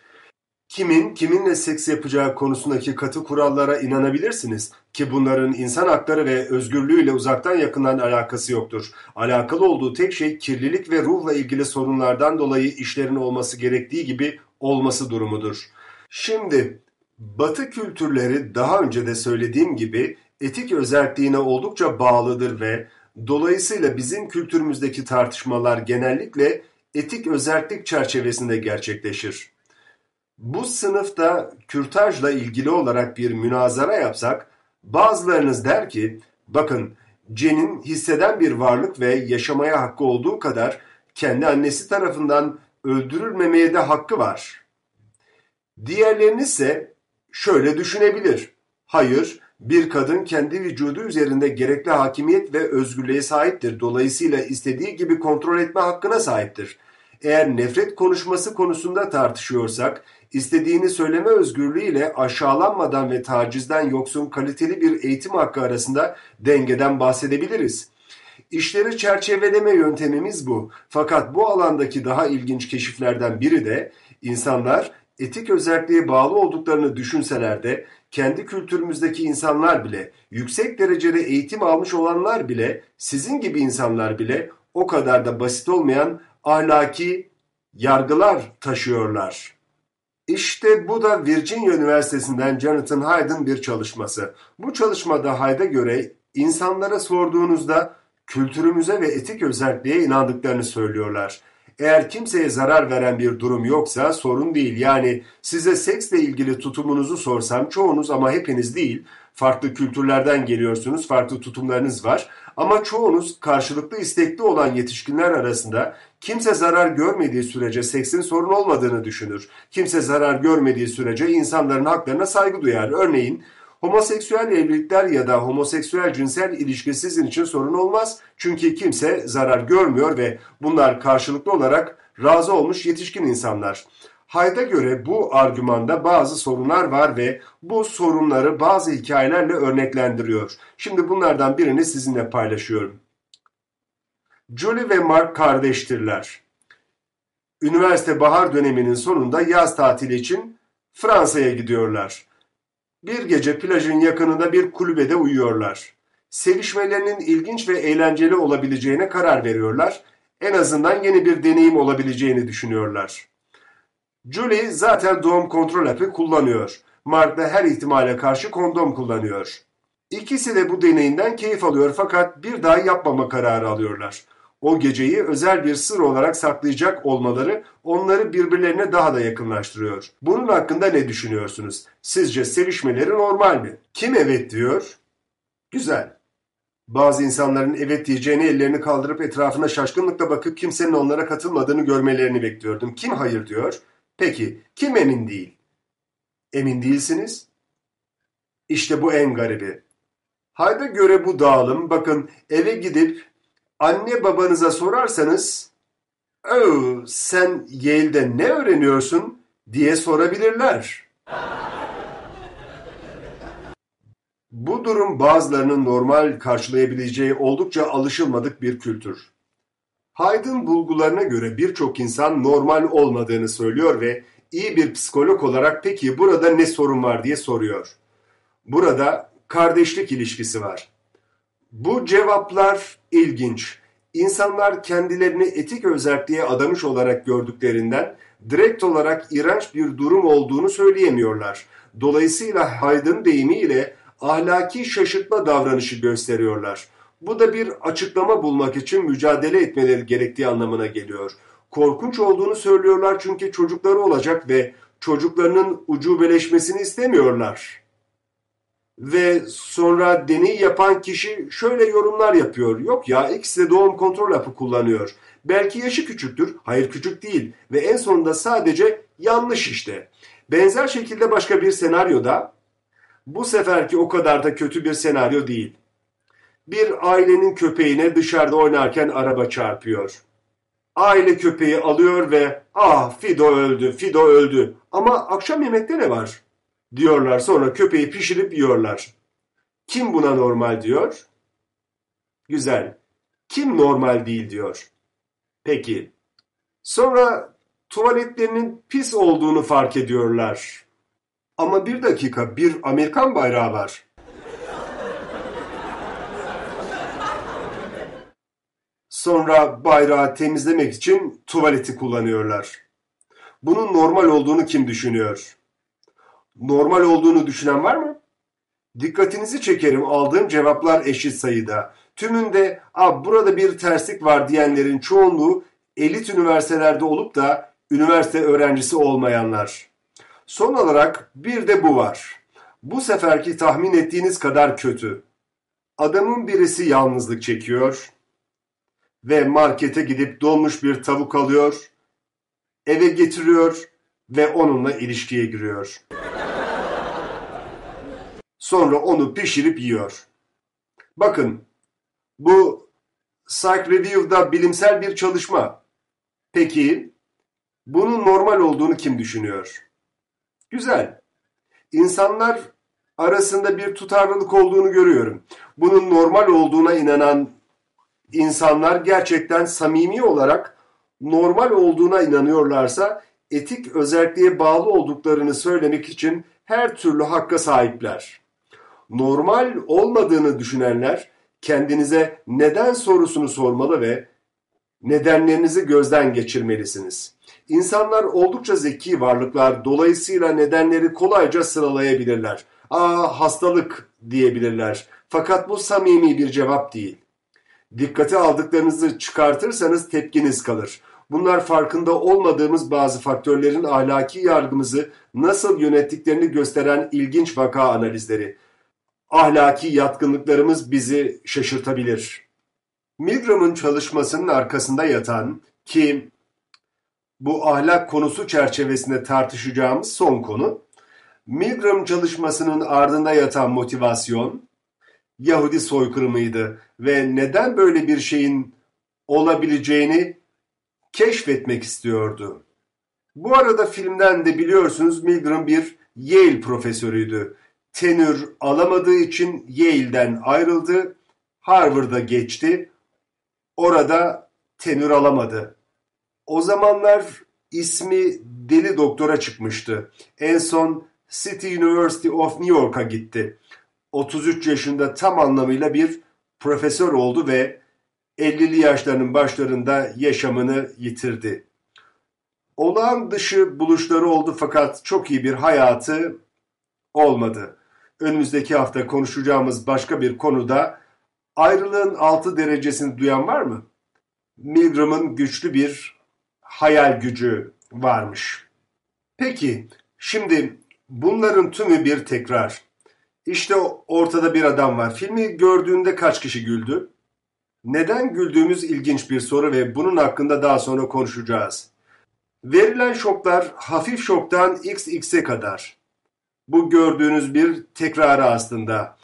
Kimin kiminle seks yapacağı konusundaki katı kurallara inanabilirsiniz ki bunların insan hakları ve özgürlüğüyle uzaktan yakından alakası yoktur. Alakalı olduğu tek şey kirlilik ve ruhla ilgili sorunlardan dolayı işlerin olması gerektiği gibi olması durumudur. Şimdi Batı kültürleri daha önce de söylediğim gibi etik özelliğine oldukça bağlıdır ve Dolayısıyla bizim kültürümüzdeki tartışmalar genellikle etik özellik çerçevesinde gerçekleşir. Bu sınıfta kürtajla ilgili olarak bir münazara yapsak, bazılarınız der ki, bakın Cen'in hisseden bir varlık ve yaşamaya hakkı olduğu kadar kendi annesi tarafından öldürülmemeye de hakkı var. Diğerleriniz ise şöyle düşünebilir. Hayır, bir kadın kendi vücudu üzerinde gerekli hakimiyet ve özgürlüğe sahiptir. Dolayısıyla istediği gibi kontrol etme hakkına sahiptir. Eğer nefret konuşması konusunda tartışıyorsak, istediğini söyleme özgürlüğü ile aşağılanmadan ve tacizden yoksun kaliteli bir eğitim hakkı arasında dengeden bahsedebiliriz. İşleri çerçeveleme yöntemimiz bu. Fakat bu alandaki daha ilginç keşiflerden biri de insanlar etik özelliğe bağlı olduklarını düşünseler de kendi kültürümüzdeki insanlar bile, yüksek derecede eğitim almış olanlar bile, sizin gibi insanlar bile o kadar da basit olmayan ahlaki yargılar taşıyorlar. İşte bu da Virginia Üniversitesi'nden Jonathan Hayd'ın bir çalışması. Bu çalışmada Hayd'a göre insanlara sorduğunuzda kültürümüze ve etik özelliğe inandıklarını söylüyorlar. Eğer kimseye zarar veren bir durum yoksa sorun değil. Yani size seksle ilgili tutumunuzu sorsam çoğunuz ama hepiniz değil. Farklı kültürlerden geliyorsunuz, farklı tutumlarınız var. Ama çoğunuz karşılıklı istekli olan yetişkinler arasında kimse zarar görmediği sürece seksin sorun olmadığını düşünür. Kimse zarar görmediği sürece insanların haklarına saygı duyar. Örneğin Homoseksüel evlilikler ya da homoseksüel cinsel ilişki sizin için sorun olmaz. Çünkü kimse zarar görmüyor ve bunlar karşılıklı olarak razı olmuş yetişkin insanlar. Hayda göre bu argümanda bazı sorunlar var ve bu sorunları bazı hikayelerle örneklendiriyor. Şimdi bunlardan birini sizinle paylaşıyorum. Julie ve Mark kardeştirler. Üniversite bahar döneminin sonunda yaz tatili için Fransa'ya gidiyorlar. Bir gece plajın yakınında bir kulübede uyuyorlar. Sevişmelerinin ilginç ve eğlenceli olabileceğine karar veriyorlar. En azından yeni bir deneyim olabileceğini düşünüyorlar. Julie zaten doğum kontrol hapı kullanıyor. Mark da her ihtimale karşı kondom kullanıyor. İkisi de bu deneyimden keyif alıyor fakat bir daha yapmama kararı alıyorlar. O geceyi özel bir sır olarak saklayacak olmaları onları birbirlerine daha da yakınlaştırıyor. Bunun hakkında ne düşünüyorsunuz? Sizce sevişmeleri normal mi? Kim evet diyor? Güzel. Bazı insanların evet diyeceğini ellerini kaldırıp etrafına şaşkınlıkla bakıp kimsenin onlara katılmadığını görmelerini bekliyordum. Kim hayır diyor? Peki kim emin değil? Emin değilsiniz? İşte bu en garibi. Hayda göre bu dağılım bakın eve gidip anne babanıza sorarsanız "Oh, sen Yale'de ne öğreniyorsun?" diye sorabilirler. Bu durum bazılarının normal karşılayabileceği oldukça alışılmadık bir kültür. Haydn bulgularına göre birçok insan normal olmadığını söylüyor ve iyi bir psikolog olarak peki burada ne sorun var diye soruyor. Burada kardeşlik ilişkisi var. Bu cevaplar ilginç. İnsanlar kendilerini etik özelliğe adamış olarak gördüklerinden direkt olarak iğrenç bir durum olduğunu söyleyemiyorlar. Dolayısıyla Haydn deyimiyle ahlaki şaşırtma davranışı gösteriyorlar. Bu da bir açıklama bulmak için mücadele etmeleri gerektiği anlamına geliyor. Korkunç olduğunu söylüyorlar çünkü çocukları olacak ve çocuklarının ucubeleşmesini istemiyorlar. Ve sonra deney yapan kişi şöyle yorumlar yapıyor. Yok ya ikisi de doğum kontrol hapı kullanıyor. Belki yaşı küçüktür. Hayır küçük değil. Ve en sonunda sadece yanlış işte. Benzer şekilde başka bir senaryoda bu seferki o kadar da kötü bir senaryo değil. Bir ailenin köpeğine dışarıda oynarken araba çarpıyor. Aile köpeği alıyor ve ah Fido öldü, Fido öldü ama akşam yemekte ne var? Diyorlar sonra köpeği pişirip yiyorlar. Kim buna normal diyor? Güzel. Kim normal değil diyor? Peki. Sonra tuvaletlerinin pis olduğunu fark ediyorlar. Ama bir dakika bir Amerikan bayrağı var. Sonra bayrağı temizlemek için tuvaleti kullanıyorlar. Bunun normal olduğunu kim düşünüyor? Normal olduğunu düşünen var mı? Dikkatinizi çekerim aldığım cevaplar eşit sayıda. Tümünde "Aa, burada bir terslik var diyenlerin çoğunluğu elit üniversitelerde olup da üniversite öğrencisi olmayanlar. Son olarak bir de bu var. Bu seferki tahmin ettiğiniz kadar kötü. Adamın birisi yalnızlık çekiyor ve markete gidip donmuş bir tavuk alıyor, eve getiriyor ve onunla ilişkiye giriyor. Sonra onu pişirip yiyor. Bakın, bu Psych Review'da bilimsel bir çalışma. Peki, bunun normal olduğunu kim düşünüyor? Güzel. İnsanlar arasında bir tutarlılık olduğunu görüyorum. Bunun normal olduğuna inanan insanlar gerçekten samimi olarak normal olduğuna inanıyorlarsa etik özelliğe bağlı olduklarını söylemek için her türlü hakka sahipler. Normal olmadığını düşünenler kendinize neden sorusunu sormalı ve nedenlerinizi gözden geçirmelisiniz. İnsanlar oldukça zeki varlıklar dolayısıyla nedenleri kolayca sıralayabilirler. Aa hastalık diyebilirler. Fakat bu samimi bir cevap değil. Dikkate aldıklarınızı çıkartırsanız tepkiniz kalır. Bunlar farkında olmadığımız bazı faktörlerin ahlaki yargımızı nasıl yönettiklerini gösteren ilginç vaka analizleri. Ahlaki yatkınlıklarımız bizi şaşırtabilir. Milgram'ın çalışmasının arkasında yatan ki bu ahlak konusu çerçevesinde tartışacağımız son konu, Milgram çalışmasının ardında yatan motivasyon, Yahudi soykırımıydı ve neden böyle bir şeyin olabileceğini keşfetmek istiyordu. Bu arada filmden de biliyorsunuz Milgram bir Yale profesörüydü. Tenür alamadığı için Yale'den ayrıldı, Harvard'a geçti. Orada tenür alamadı. O zamanlar ismi deli doktora çıkmıştı. En son City University of New York'a gitti. 33 yaşında tam anlamıyla bir profesör oldu ve 50'li yaşlarının başlarında yaşamını yitirdi. Olağan dışı buluşları oldu fakat çok iyi bir hayatı olmadı. Önümüzdeki hafta konuşacağımız başka bir konuda ayrılığın altı derecesini duyan var mı? Milgram'ın güçlü bir hayal gücü varmış. Peki, şimdi bunların tümü bir tekrar. İşte ortada bir adam var. Filmi gördüğünde kaç kişi güldü? Neden güldüğümüz ilginç bir soru ve bunun hakkında daha sonra konuşacağız. Verilen şoklar hafif şoktan XX'e kadar. Bu gördüğünüz bir tekrarı aslında.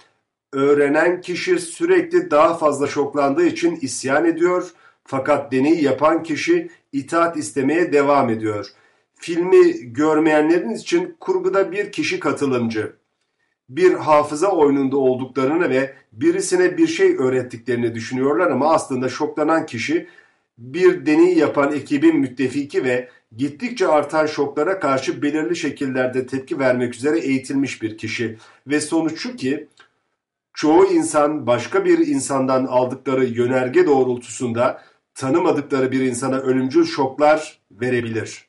Öğrenen kişi sürekli daha fazla şoklandığı için isyan ediyor fakat deneyi yapan kişi itaat istemeye devam ediyor. Filmi görmeyenleriniz için kurguda bir kişi katılımcı bir hafıza oyununda olduklarını ve birisine bir şey öğrettiklerini düşünüyorlar ama aslında şoklanan kişi bir deney yapan ekibin müttefiki ve gittikçe artan şoklara karşı belirli şekillerde tepki vermek üzere eğitilmiş bir kişi. Ve sonuç şu ki çoğu insan başka bir insandan aldıkları yönerge doğrultusunda tanımadıkları bir insana ölümcül şoklar verebilir.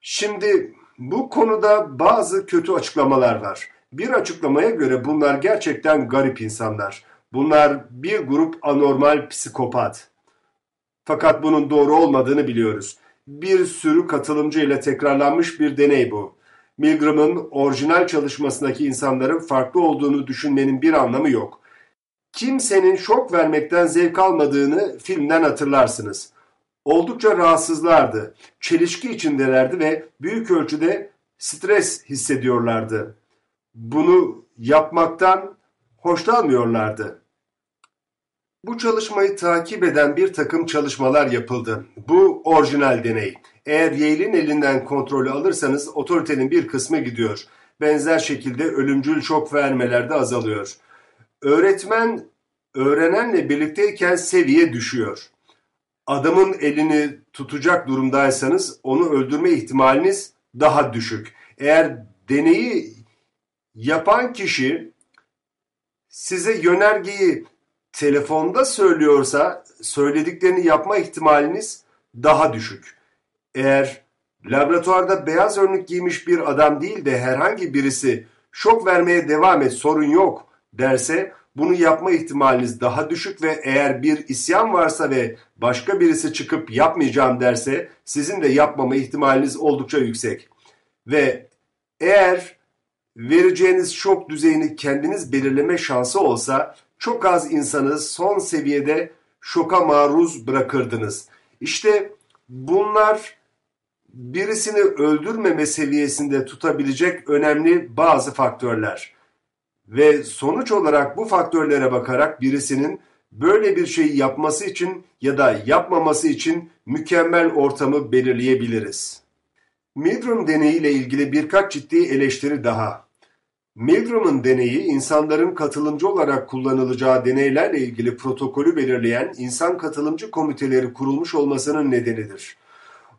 Şimdi bu konuda bazı kötü açıklamalar var. Bir açıklamaya göre bunlar gerçekten garip insanlar. Bunlar bir grup anormal psikopat. Fakat bunun doğru olmadığını biliyoruz. Bir sürü katılımcı ile tekrarlanmış bir deney bu. Milgram'ın orijinal çalışmasındaki insanların farklı olduğunu düşünmenin bir anlamı yok. Kimsenin şok vermekten zevk almadığını filmden hatırlarsınız. Oldukça rahatsızlardı, çelişki içindelerdi ve büyük ölçüde stres hissediyorlardı bunu yapmaktan hoşlanmıyorlardı. Bu çalışmayı takip eden bir takım çalışmalar yapıldı. Bu orijinal deney. Eğer Yale'in elinden kontrolü alırsanız otoritenin bir kısmı gidiyor. Benzer şekilde ölümcül şok vermeler de azalıyor. Öğretmen öğrenenle birlikteyken seviye düşüyor. Adamın elini tutacak durumdaysanız onu öldürme ihtimaliniz daha düşük. Eğer deneyi yapan kişi size yönergeyi telefonda söylüyorsa söylediklerini yapma ihtimaliniz daha düşük. Eğer laboratuvarda beyaz önlük giymiş bir adam değil de herhangi birisi şok vermeye devam et sorun yok derse bunu yapma ihtimaliniz daha düşük ve eğer bir isyan varsa ve başka birisi çıkıp yapmayacağım derse sizin de yapmama ihtimaliniz oldukça yüksek. Ve eğer vereceğiniz şok düzeyini kendiniz belirleme şansı olsa çok az insanı son seviyede şoka maruz bırakırdınız. İşte bunlar birisini öldürmeme seviyesinde tutabilecek önemli bazı faktörler. Ve sonuç olarak bu faktörlere bakarak birisinin böyle bir şeyi yapması için ya da yapmaması için mükemmel ortamı belirleyebiliriz. Milgram deneyi ile ilgili birkaç ciddi eleştiri daha. Milgram'ın deneyi, insanların katılımcı olarak kullanılacağı deneylerle ilgili protokolü belirleyen insan katılımcı komiteleri kurulmuş olmasının nedenidir.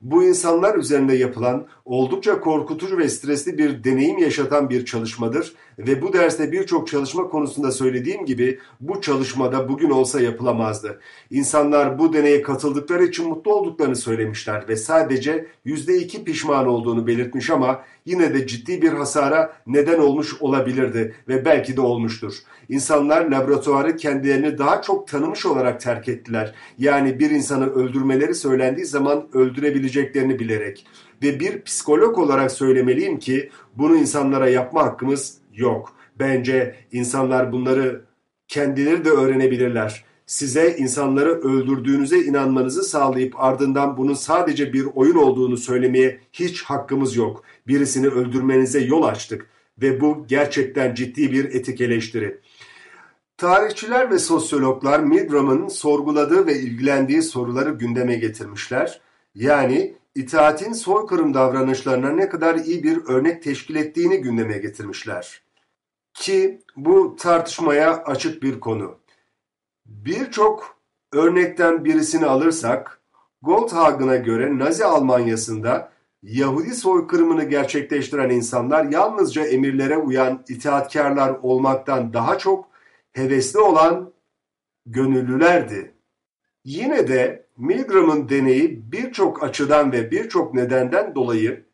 Bu insanlar üzerinde yapılan oldukça korkutucu ve stresli bir deneyim yaşatan bir çalışmadır ve bu derste birçok çalışma konusunda söylediğim gibi bu çalışmada bugün olsa yapılamazdı. İnsanlar bu deneye katıldıkları için mutlu olduklarını söylemişler ve sadece %2 pişman olduğunu belirtmiş ama yine de ciddi bir hasara neden olmuş olabilirdi ve belki de olmuştur. İnsanlar laboratuvarı kendilerini daha çok tanımış olarak terk ettiler. Yani bir insanı öldürmeleri söylendiği zaman öldürebileceklerini bilerek. Ve bir psikolog olarak söylemeliyim ki bunu insanlara yapma hakkımız yok. Bence insanlar bunları kendileri de öğrenebilirler. Size insanları öldürdüğünüze inanmanızı sağlayıp ardından bunun sadece bir oyun olduğunu söylemeye hiç hakkımız yok. Birisini öldürmenize yol açtık ve bu gerçekten ciddi bir etik eleştiri. Tarihçiler ve sosyologlar Milgram'ın sorguladığı ve ilgilendiği soruları gündeme getirmişler. Yani itaatin soykırım davranışlarına ne kadar iyi bir örnek teşkil ettiğini gündeme getirmişler. Ki bu tartışmaya açık bir konu. Birçok örnekten birisini alırsak, Goldhagen'a göre Nazi Almanyası'nda Yahudi soykırımını gerçekleştiren insanlar yalnızca emirlere uyan itaatkarlar olmaktan daha çok hevesli olan gönüllülerdi. Yine de Milgram'ın deneyi birçok açıdan ve birçok nedenden dolayı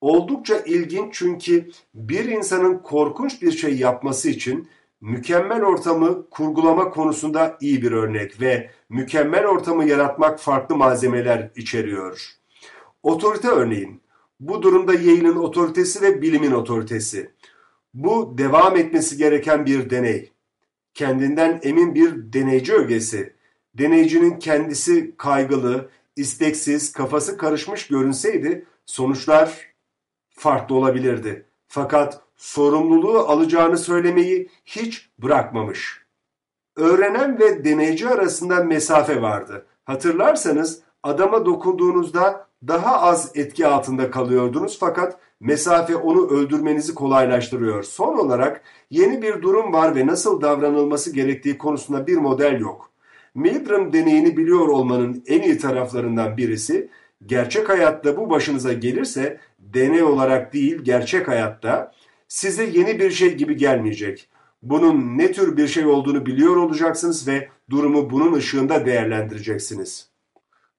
oldukça ilginç çünkü bir insanın korkunç bir şey yapması için mükemmel ortamı kurgulama konusunda iyi bir örnek ve mükemmel ortamı yaratmak farklı malzemeler içeriyor. Otorite örneğin. Bu durumda Yale'in otoritesi ve bilimin otoritesi. Bu devam etmesi gereken bir deney. Kendinden emin bir deneyci ögesi. Deneyicinin kendisi kaygılı, isteksiz, kafası karışmış görünseydi sonuçlar farklı olabilirdi. Fakat sorumluluğu alacağını söylemeyi hiç bırakmamış. Öğrenen ve deneyici arasında mesafe vardı. Hatırlarsanız adama dokunduğunuzda daha az etki altında kalıyordunuz fakat mesafe onu öldürmenizi kolaylaştırıyor. Son olarak yeni bir durum var ve nasıl davranılması gerektiği konusunda bir model yok. Milgram deneyini biliyor olmanın en iyi taraflarından birisi gerçek hayatta bu başınıza gelirse deney olarak değil gerçek hayatta size yeni bir şey gibi gelmeyecek. Bunun ne tür bir şey olduğunu biliyor olacaksınız ve durumu bunun ışığında değerlendireceksiniz.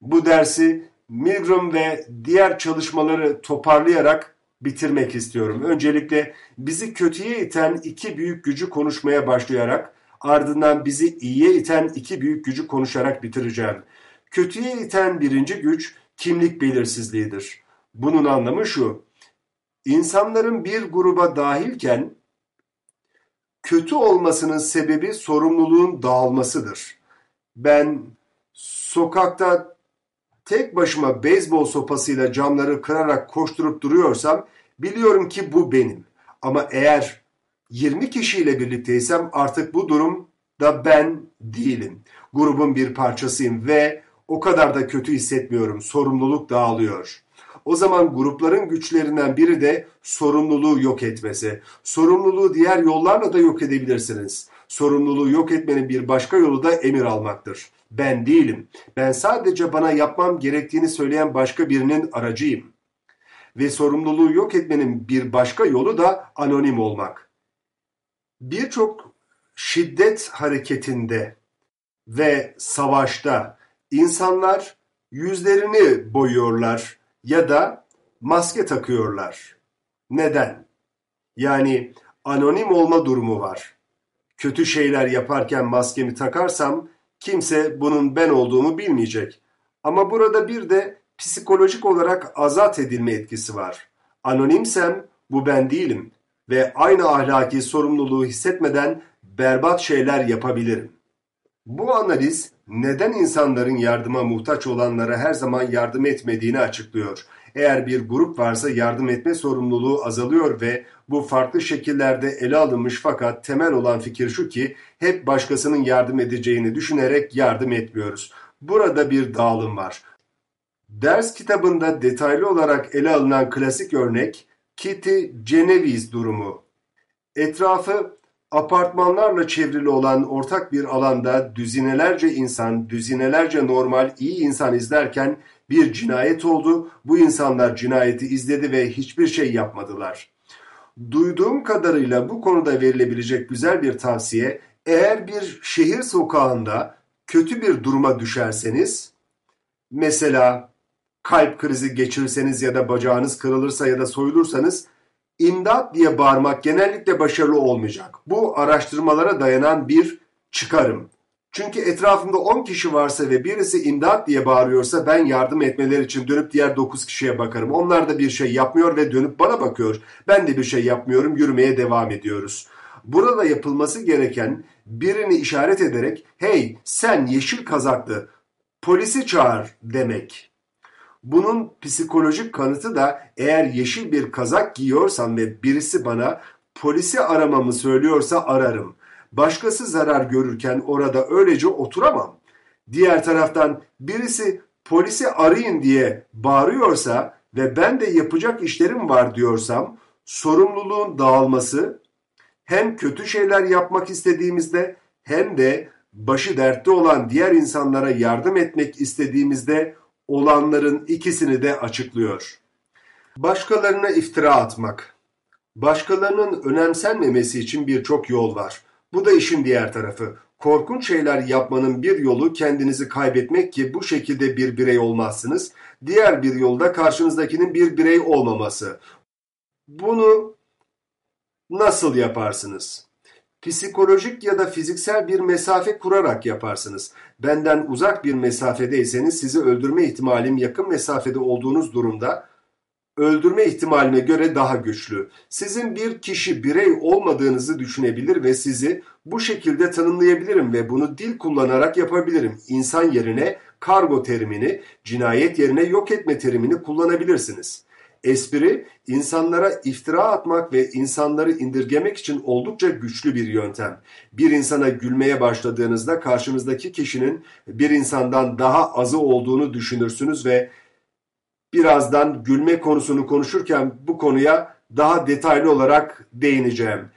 Bu dersi Milgram ve diğer çalışmaları toparlayarak bitirmek istiyorum. Öncelikle bizi kötüye iten iki büyük gücü konuşmaya başlayarak ardından bizi iyiye iten iki büyük gücü konuşarak bitireceğim. Kötüye iten birinci güç kimlik belirsizliğidir. Bunun anlamı şu. İnsanların bir gruba dahilken kötü olmasının sebebi sorumluluğun dağılmasıdır. Ben sokakta tek başıma beyzbol sopasıyla camları kırarak koşturup duruyorsam biliyorum ki bu benim. Ama eğer 20 kişiyle birlikteysem artık bu durum da ben değilim. Grubun bir parçasıyım ve o kadar da kötü hissetmiyorum. Sorumluluk dağılıyor. O zaman grupların güçlerinden biri de sorumluluğu yok etmesi. Sorumluluğu diğer yollarla da yok edebilirsiniz. Sorumluluğu yok etmenin bir başka yolu da emir almaktır. Ben değilim. Ben sadece bana yapmam gerektiğini söyleyen başka birinin aracıyım. Ve sorumluluğu yok etmenin bir başka yolu da anonim olmak. Birçok şiddet hareketinde ve savaşta insanlar yüzlerini boyuyorlar ya da maske takıyorlar. Neden? Yani anonim olma durumu var. Kötü şeyler yaparken maskemi takarsam kimse bunun ben olduğumu bilmeyecek. Ama burada bir de psikolojik olarak azat edilme etkisi var. Anonimsem bu ben değilim ve aynı ahlaki sorumluluğu hissetmeden berbat şeyler yapabilirim. Bu analiz neden insanların yardıma muhtaç olanlara her zaman yardım etmediğini açıklıyor. Eğer bir grup varsa yardım etme sorumluluğu azalıyor ve bu farklı şekillerde ele alınmış fakat temel olan fikir şu ki hep başkasının yardım edeceğini düşünerek yardım etmiyoruz. Burada bir dağılım var. Ders kitabında detaylı olarak ele alınan klasik örnek Kitty Genovese durumu. Etrafı apartmanlarla çevrili olan ortak bir alanda düzinelerce insan, düzinelerce normal iyi insan izlerken bir cinayet oldu. Bu insanlar cinayeti izledi ve hiçbir şey yapmadılar. Duyduğum kadarıyla bu konuda verilebilecek güzel bir tavsiye eğer bir şehir sokağında kötü bir duruma düşerseniz mesela kalp krizi geçirirseniz ya da bacağınız kırılırsa ya da soyulursanız imdat diye bağırmak genellikle başarılı olmayacak. Bu araştırmalara dayanan bir çıkarım. Çünkü etrafımda 10 kişi varsa ve birisi imdat diye bağırıyorsa ben yardım etmeleri için dönüp diğer 9 kişiye bakarım. Onlar da bir şey yapmıyor ve dönüp bana bakıyor. Ben de bir şey yapmıyorum, yürümeye devam ediyoruz. Burada yapılması gereken birini işaret ederek hey sen yeşil kazaklı polisi çağır demek. Bunun psikolojik kanıtı da eğer yeşil bir kazak giyiyorsam ve birisi bana polisi aramamı söylüyorsa ararım. Başkası zarar görürken orada öylece oturamam. Diğer taraftan birisi polisi arayın diye bağırıyorsa ve ben de yapacak işlerim var diyorsam sorumluluğun dağılması hem kötü şeyler yapmak istediğimizde hem de başı dertte olan diğer insanlara yardım etmek istediğimizde olanların ikisini de açıklıyor. Başkalarına iftira atmak. Başkalarının önemsenmemesi için birçok yol var. Bu da işin diğer tarafı. Korkunç şeyler yapmanın bir yolu kendinizi kaybetmek ki bu şekilde bir birey olmazsınız. Diğer bir yolda karşınızdakinin bir birey olmaması. Bunu nasıl yaparsınız? Psikolojik ya da fiziksel bir mesafe kurarak yaparsınız. Benden uzak bir mesafedeyseniz sizi öldürme ihtimalim yakın mesafede olduğunuz durumda öldürme ihtimaline göre daha güçlü. Sizin bir kişi birey olmadığınızı düşünebilir ve sizi bu şekilde tanımlayabilirim ve bunu dil kullanarak yapabilirim. İnsan yerine kargo terimini, cinayet yerine yok etme terimini kullanabilirsiniz. Espri, insanlara iftira atmak ve insanları indirgemek için oldukça güçlü bir yöntem. Bir insana gülmeye başladığınızda karşınızdaki kişinin bir insandan daha azı olduğunu düşünürsünüz ve birazdan gülme konusunu konuşurken bu konuya daha detaylı olarak değineceğim.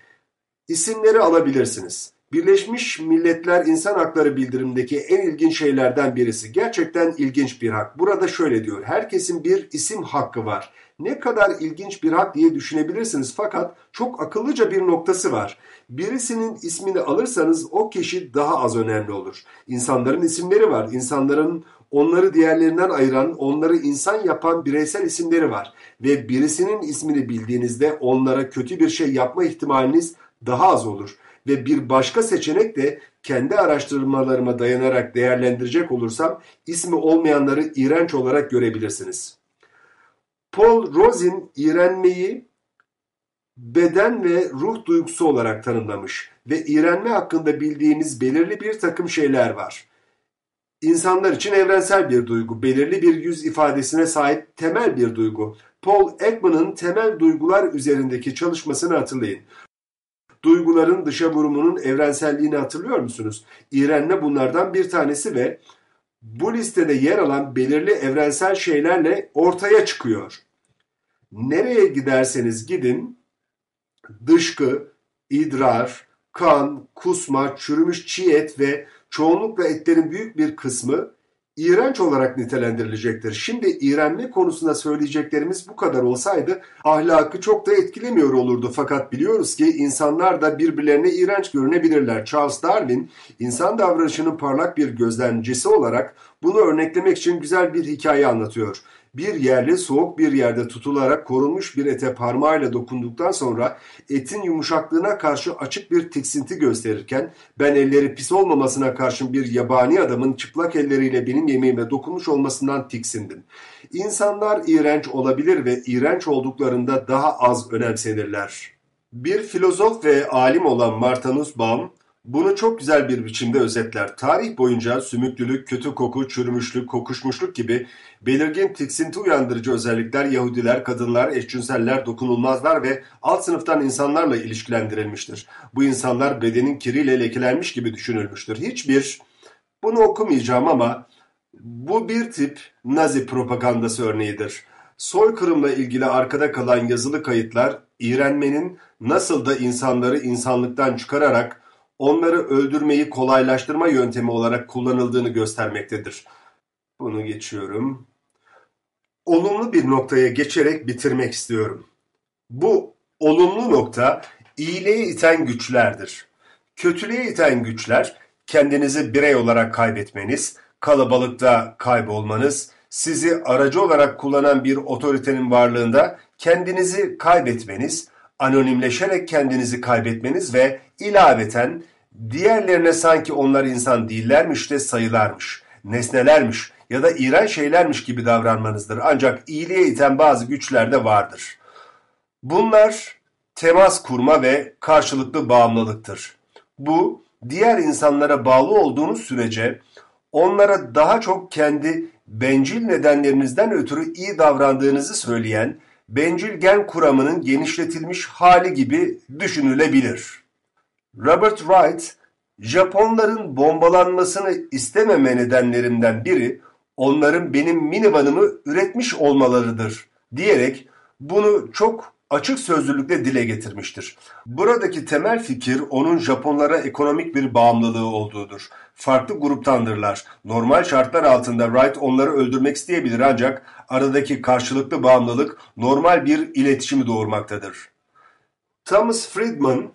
İsimleri alabilirsiniz. Birleşmiş Milletler İnsan Hakları bildirimindeki en ilginç şeylerden birisi. Gerçekten ilginç bir hak. Burada şöyle diyor. Herkesin bir isim hakkı var. Ne kadar ilginç bir hak diye düşünebilirsiniz fakat çok akıllıca bir noktası var. Birisinin ismini alırsanız o kişi daha az önemli olur. İnsanların isimleri var. İnsanların onları diğerlerinden ayıran, onları insan yapan bireysel isimleri var. Ve birisinin ismini bildiğinizde onlara kötü bir şey yapma ihtimaliniz daha az olur. Ve bir başka seçenek de kendi araştırmalarıma dayanarak değerlendirecek olursam ismi olmayanları iğrenç olarak görebilirsiniz. Paul Rosin iğrenmeyi beden ve ruh duygusu olarak tanımlamış ve iğrenme hakkında bildiğimiz belirli bir takım şeyler var. İnsanlar için evrensel bir duygu, belirli bir yüz ifadesine sahip temel bir duygu. Paul Ekman'ın temel duygular üzerindeki çalışmasını hatırlayın. Duyguların dışa vurumunun evrenselliğini hatırlıyor musunuz? İğrenme bunlardan bir tanesi ve bu listede yer alan belirli evrensel şeylerle ortaya çıkıyor. Nereye giderseniz gidin, dışkı, idrar, kan, kusma, çürümüş çiğ et ve çoğunlukla etlerin büyük bir kısmı iğrenç olarak nitelendirilecektir. Şimdi iğrenme konusunda söyleyeceklerimiz bu kadar olsaydı ahlakı çok da etkilemiyor olurdu. Fakat biliyoruz ki insanlar da birbirlerine iğrenç görünebilirler. Charles Darwin insan davranışının parlak bir gözlemcisi olarak Bunu örneklemek için güzel bir hikaye anlatıyor. Bir yerli soğuk bir yerde tutularak korunmuş bir ete parmağıyla dokunduktan sonra etin yumuşaklığına karşı açık bir tiksinti gösterirken ben elleri pis olmamasına karşın bir yabani adamın çıplak elleriyle benim yemeğime dokunmuş olmasından tiksindim. İnsanlar iğrenç olabilir ve iğrenç olduklarında daha az önemsenirler. Bir filozof ve alim olan Martha Nussbaum bunu çok güzel bir biçimde özetler. Tarih boyunca sümüklülük, kötü koku, çürümüşlük, kokuşmuşluk gibi belirgin tiksinti uyandırıcı özellikler Yahudiler, kadınlar, eşcinseller, dokunulmazlar ve alt sınıftan insanlarla ilişkilendirilmiştir. Bu insanlar bedenin kiriyle lekelenmiş gibi düşünülmüştür. Hiçbir, bunu okumayacağım ama bu bir tip Nazi propagandası örneğidir. Soykırımla ilgili arkada kalan yazılı kayıtlar, iğrenmenin nasıl da insanları insanlıktan çıkararak onları öldürmeyi kolaylaştırma yöntemi olarak kullanıldığını göstermektedir. Bunu geçiyorum. Olumlu bir noktaya geçerek bitirmek istiyorum. Bu olumlu nokta iyiliğe iten güçlerdir. Kötülüğe iten güçler kendinizi birey olarak kaybetmeniz, kalabalıkta kaybolmanız, sizi aracı olarak kullanan bir otoritenin varlığında kendinizi kaybetmeniz, anonimleşerek kendinizi kaybetmeniz ve ilaveten diğerlerine sanki onlar insan değillermiş de sayılarmış, nesnelermiş ya da iğrenç şeylermiş gibi davranmanızdır. Ancak iyiliğe iten bazı güçler de vardır. Bunlar temas kurma ve karşılıklı bağımlılıktır. Bu diğer insanlara bağlı olduğunuz sürece onlara daha çok kendi bencil nedenlerinizden ötürü iyi davrandığınızı söyleyen bencil gen kuramının genişletilmiş hali gibi düşünülebilir. Robert Wright, Japonların bombalanmasını istememe nedenlerimden biri onların benim minivanımı üretmiş olmalarıdır diyerek bunu çok açık sözlülükle dile getirmiştir. Buradaki temel fikir onun Japonlara ekonomik bir bağımlılığı olduğudur. Farklı gruptandırlar. Normal şartlar altında Wright onları öldürmek isteyebilir ancak aradaki karşılıklı bağımlılık normal bir iletişimi doğurmaktadır. Thomas Friedman,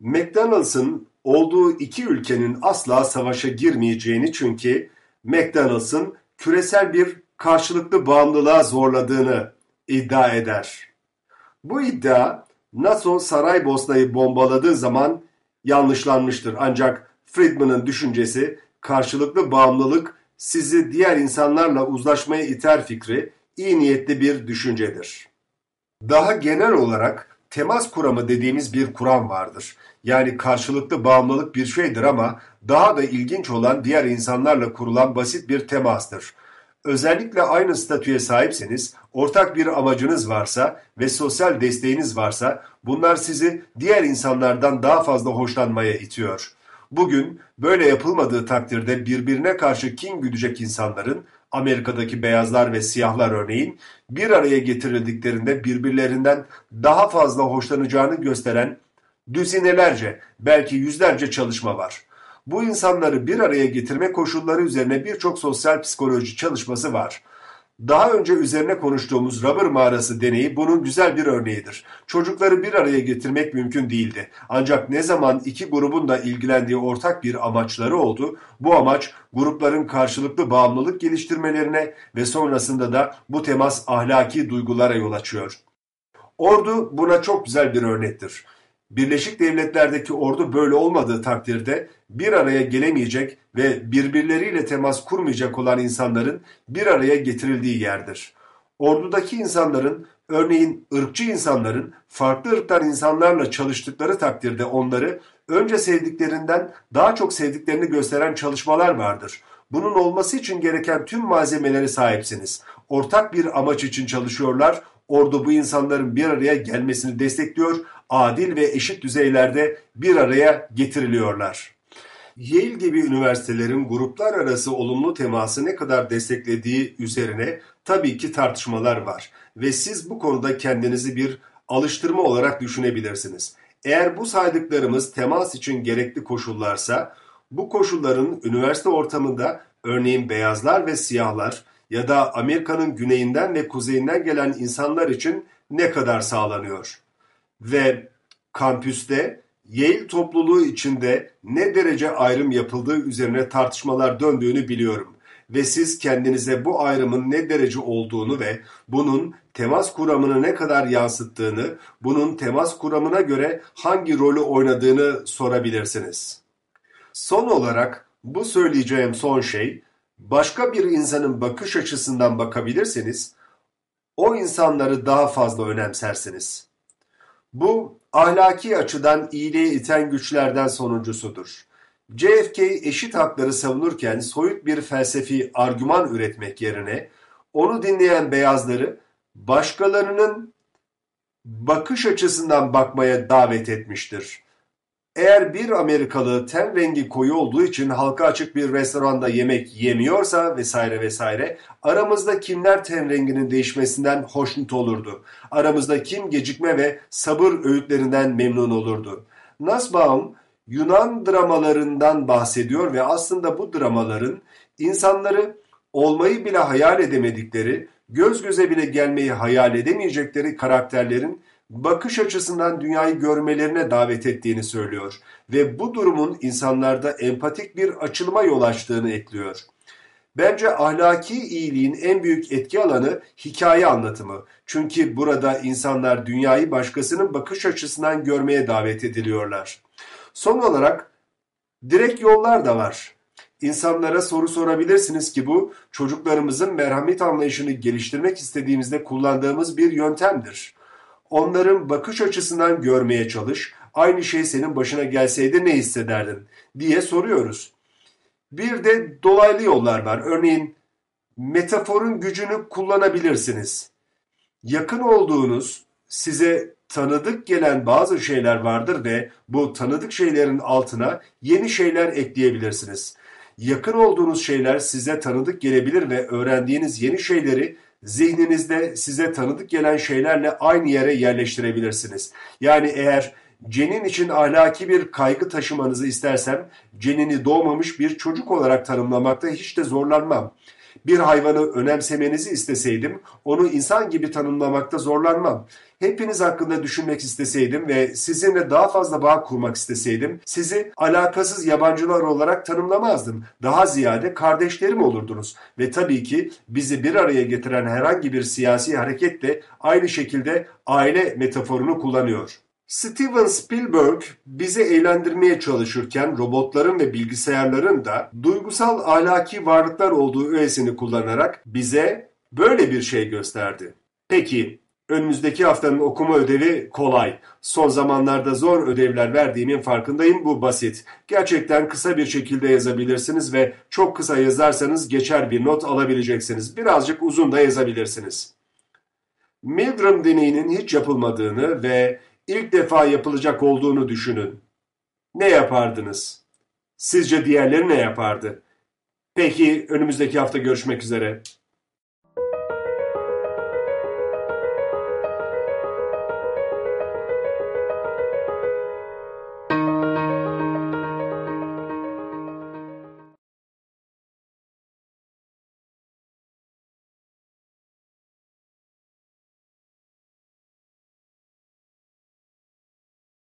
McDonald's'ın olduğu iki ülkenin asla savaşa girmeyeceğini çünkü McDonald's'ın küresel bir karşılıklı bağımlılığa zorladığını iddia eder. Bu iddia NATO Saraybosna'yı bombaladığı zaman yanlışlanmıştır. Ancak Friedman'ın düşüncesi karşılıklı bağımlılık sizi diğer insanlarla uzlaşmaya iter fikri iyi niyetli bir düşüncedir. Daha genel olarak temas kuramı dediğimiz bir kuram vardır. Yani karşılıklı bağımlılık bir şeydir ama daha da ilginç olan diğer insanlarla kurulan basit bir temastır. Özellikle aynı statüye sahipseniz, ortak bir amacınız varsa ve sosyal desteğiniz varsa bunlar sizi diğer insanlardan daha fazla hoşlanmaya itiyor. Bugün böyle yapılmadığı takdirde birbirine karşı kin güdecek insanların Amerika'daki beyazlar ve siyahlar örneğin bir araya getirildiklerinde birbirlerinden daha fazla hoşlanacağını gösteren düzinelerce belki yüzlerce çalışma var. Bu insanları bir araya getirme koşulları üzerine birçok sosyal psikoloji çalışması var. Daha önce üzerine konuştuğumuz rubber mağarası deneyi bunun güzel bir örneğidir. Çocukları bir araya getirmek mümkün değildi. Ancak ne zaman iki grubun da ilgilendiği ortak bir amaçları oldu, bu amaç grupların karşılıklı bağımlılık geliştirmelerine ve sonrasında da bu temas ahlaki duygulara yol açıyor. Ordu buna çok güzel bir örnektir. Birleşik Devletler'deki ordu böyle olmadığı takdirde bir araya gelemeyecek ve birbirleriyle temas kurmayacak olan insanların bir araya getirildiği yerdir. Ordudaki insanların, örneğin ırkçı insanların farklı ırktan insanlarla çalıştıkları takdirde onları önce sevdiklerinden daha çok sevdiklerini gösteren çalışmalar vardır. Bunun olması için gereken tüm malzemeleri sahipsiniz. Ortak bir amaç için çalışıyorlar, ordu bu insanların bir araya gelmesini destekliyor, adil ve eşit düzeylerde bir araya getiriliyorlar. Yale gibi üniversitelerin gruplar arası olumlu teması ne kadar desteklediği üzerine tabii ki tartışmalar var ve siz bu konuda kendinizi bir alıştırma olarak düşünebilirsiniz. Eğer bu saydıklarımız temas için gerekli koşullarsa bu koşulların üniversite ortamında örneğin beyazlar ve siyahlar ya da Amerika'nın güneyinden ve kuzeyinden gelen insanlar için ne kadar sağlanıyor? Ve kampüste Yale topluluğu içinde ne derece ayrım yapıldığı üzerine tartışmalar döndüğünü biliyorum. ve siz kendinize bu ayrımın ne derece olduğunu ve bunun temas kuramını ne kadar yansıttığını, bunun temas kuramına göre hangi rolü oynadığını sorabilirsiniz. Son olarak bu söyleyeceğim son şey, başka bir insanın bakış açısından bakabilirseniz, o insanları daha fazla önemsersiniz. Bu ahlaki açıdan iyiliğe iten güçlerden sonuncusudur. JFK eşit hakları savunurken soyut bir felsefi argüman üretmek yerine onu dinleyen beyazları başkalarının bakış açısından bakmaya davet etmiştir. Eğer bir Amerikalı ten rengi koyu olduğu için halka açık bir restoranda yemek yemiyorsa vesaire vesaire aramızda kimler ten renginin değişmesinden hoşnut olurdu? Aramızda kim gecikme ve sabır öğütlerinden memnun olurdu? Nussbaum Yunan dramalarından bahsediyor ve aslında bu dramaların insanları olmayı bile hayal edemedikleri, göz göze bile gelmeyi hayal edemeyecekleri karakterlerin bakış açısından dünyayı görmelerine davet ettiğini söylüyor ve bu durumun insanlarda empatik bir açılıma yol açtığını ekliyor. Bence ahlaki iyiliğin en büyük etki alanı hikaye anlatımı. Çünkü burada insanlar dünyayı başkasının bakış açısından görmeye davet ediliyorlar. Son olarak direkt yollar da var. İnsanlara soru sorabilirsiniz ki bu çocuklarımızın merhamet anlayışını geliştirmek istediğimizde kullandığımız bir yöntemdir. Onların bakış açısından görmeye çalış. Aynı şey senin başına gelseydi ne hissederdin diye soruyoruz. Bir de dolaylı yollar var. Örneğin metaforun gücünü kullanabilirsiniz. Yakın olduğunuz, size tanıdık gelen bazı şeyler vardır ve bu tanıdık şeylerin altına yeni şeyler ekleyebilirsiniz. Yakın olduğunuz şeyler size tanıdık gelebilir ve öğrendiğiniz yeni şeyleri zihninizde size tanıdık gelen şeylerle aynı yere yerleştirebilirsiniz. Yani eğer cenin için ahlaki bir kaygı taşımanızı istersem cenini doğmamış bir çocuk olarak tanımlamakta hiç de zorlanmam. Bir hayvanı önemsemenizi isteseydim onu insan gibi tanımlamakta zorlanmam. Hepiniz hakkında düşünmek isteseydim ve sizinle daha fazla bağ kurmak isteseydim sizi alakasız yabancılar olarak tanımlamazdım. Daha ziyade kardeşlerim olurdunuz ve tabii ki bizi bir araya getiren herhangi bir siyasi hareket de aynı şekilde aile metaforunu kullanıyor. Steven Spielberg bizi eğlendirmeye çalışırken robotların ve bilgisayarların da duygusal ahlaki varlıklar olduğu öğesini kullanarak bize böyle bir şey gösterdi. Peki önümüzdeki haftanın okuma ödevi kolay. Son zamanlarda zor ödevler verdiğimin farkındayım bu basit. Gerçekten kısa bir şekilde yazabilirsiniz ve çok kısa yazarsanız geçer bir not alabileceksiniz. Birazcık uzun da yazabilirsiniz. Milgram deneyinin hiç yapılmadığını ve ilk defa yapılacak olduğunu düşünün. Ne yapardınız? Sizce diğerleri ne yapardı? Peki önümüzdeki hafta görüşmek üzere.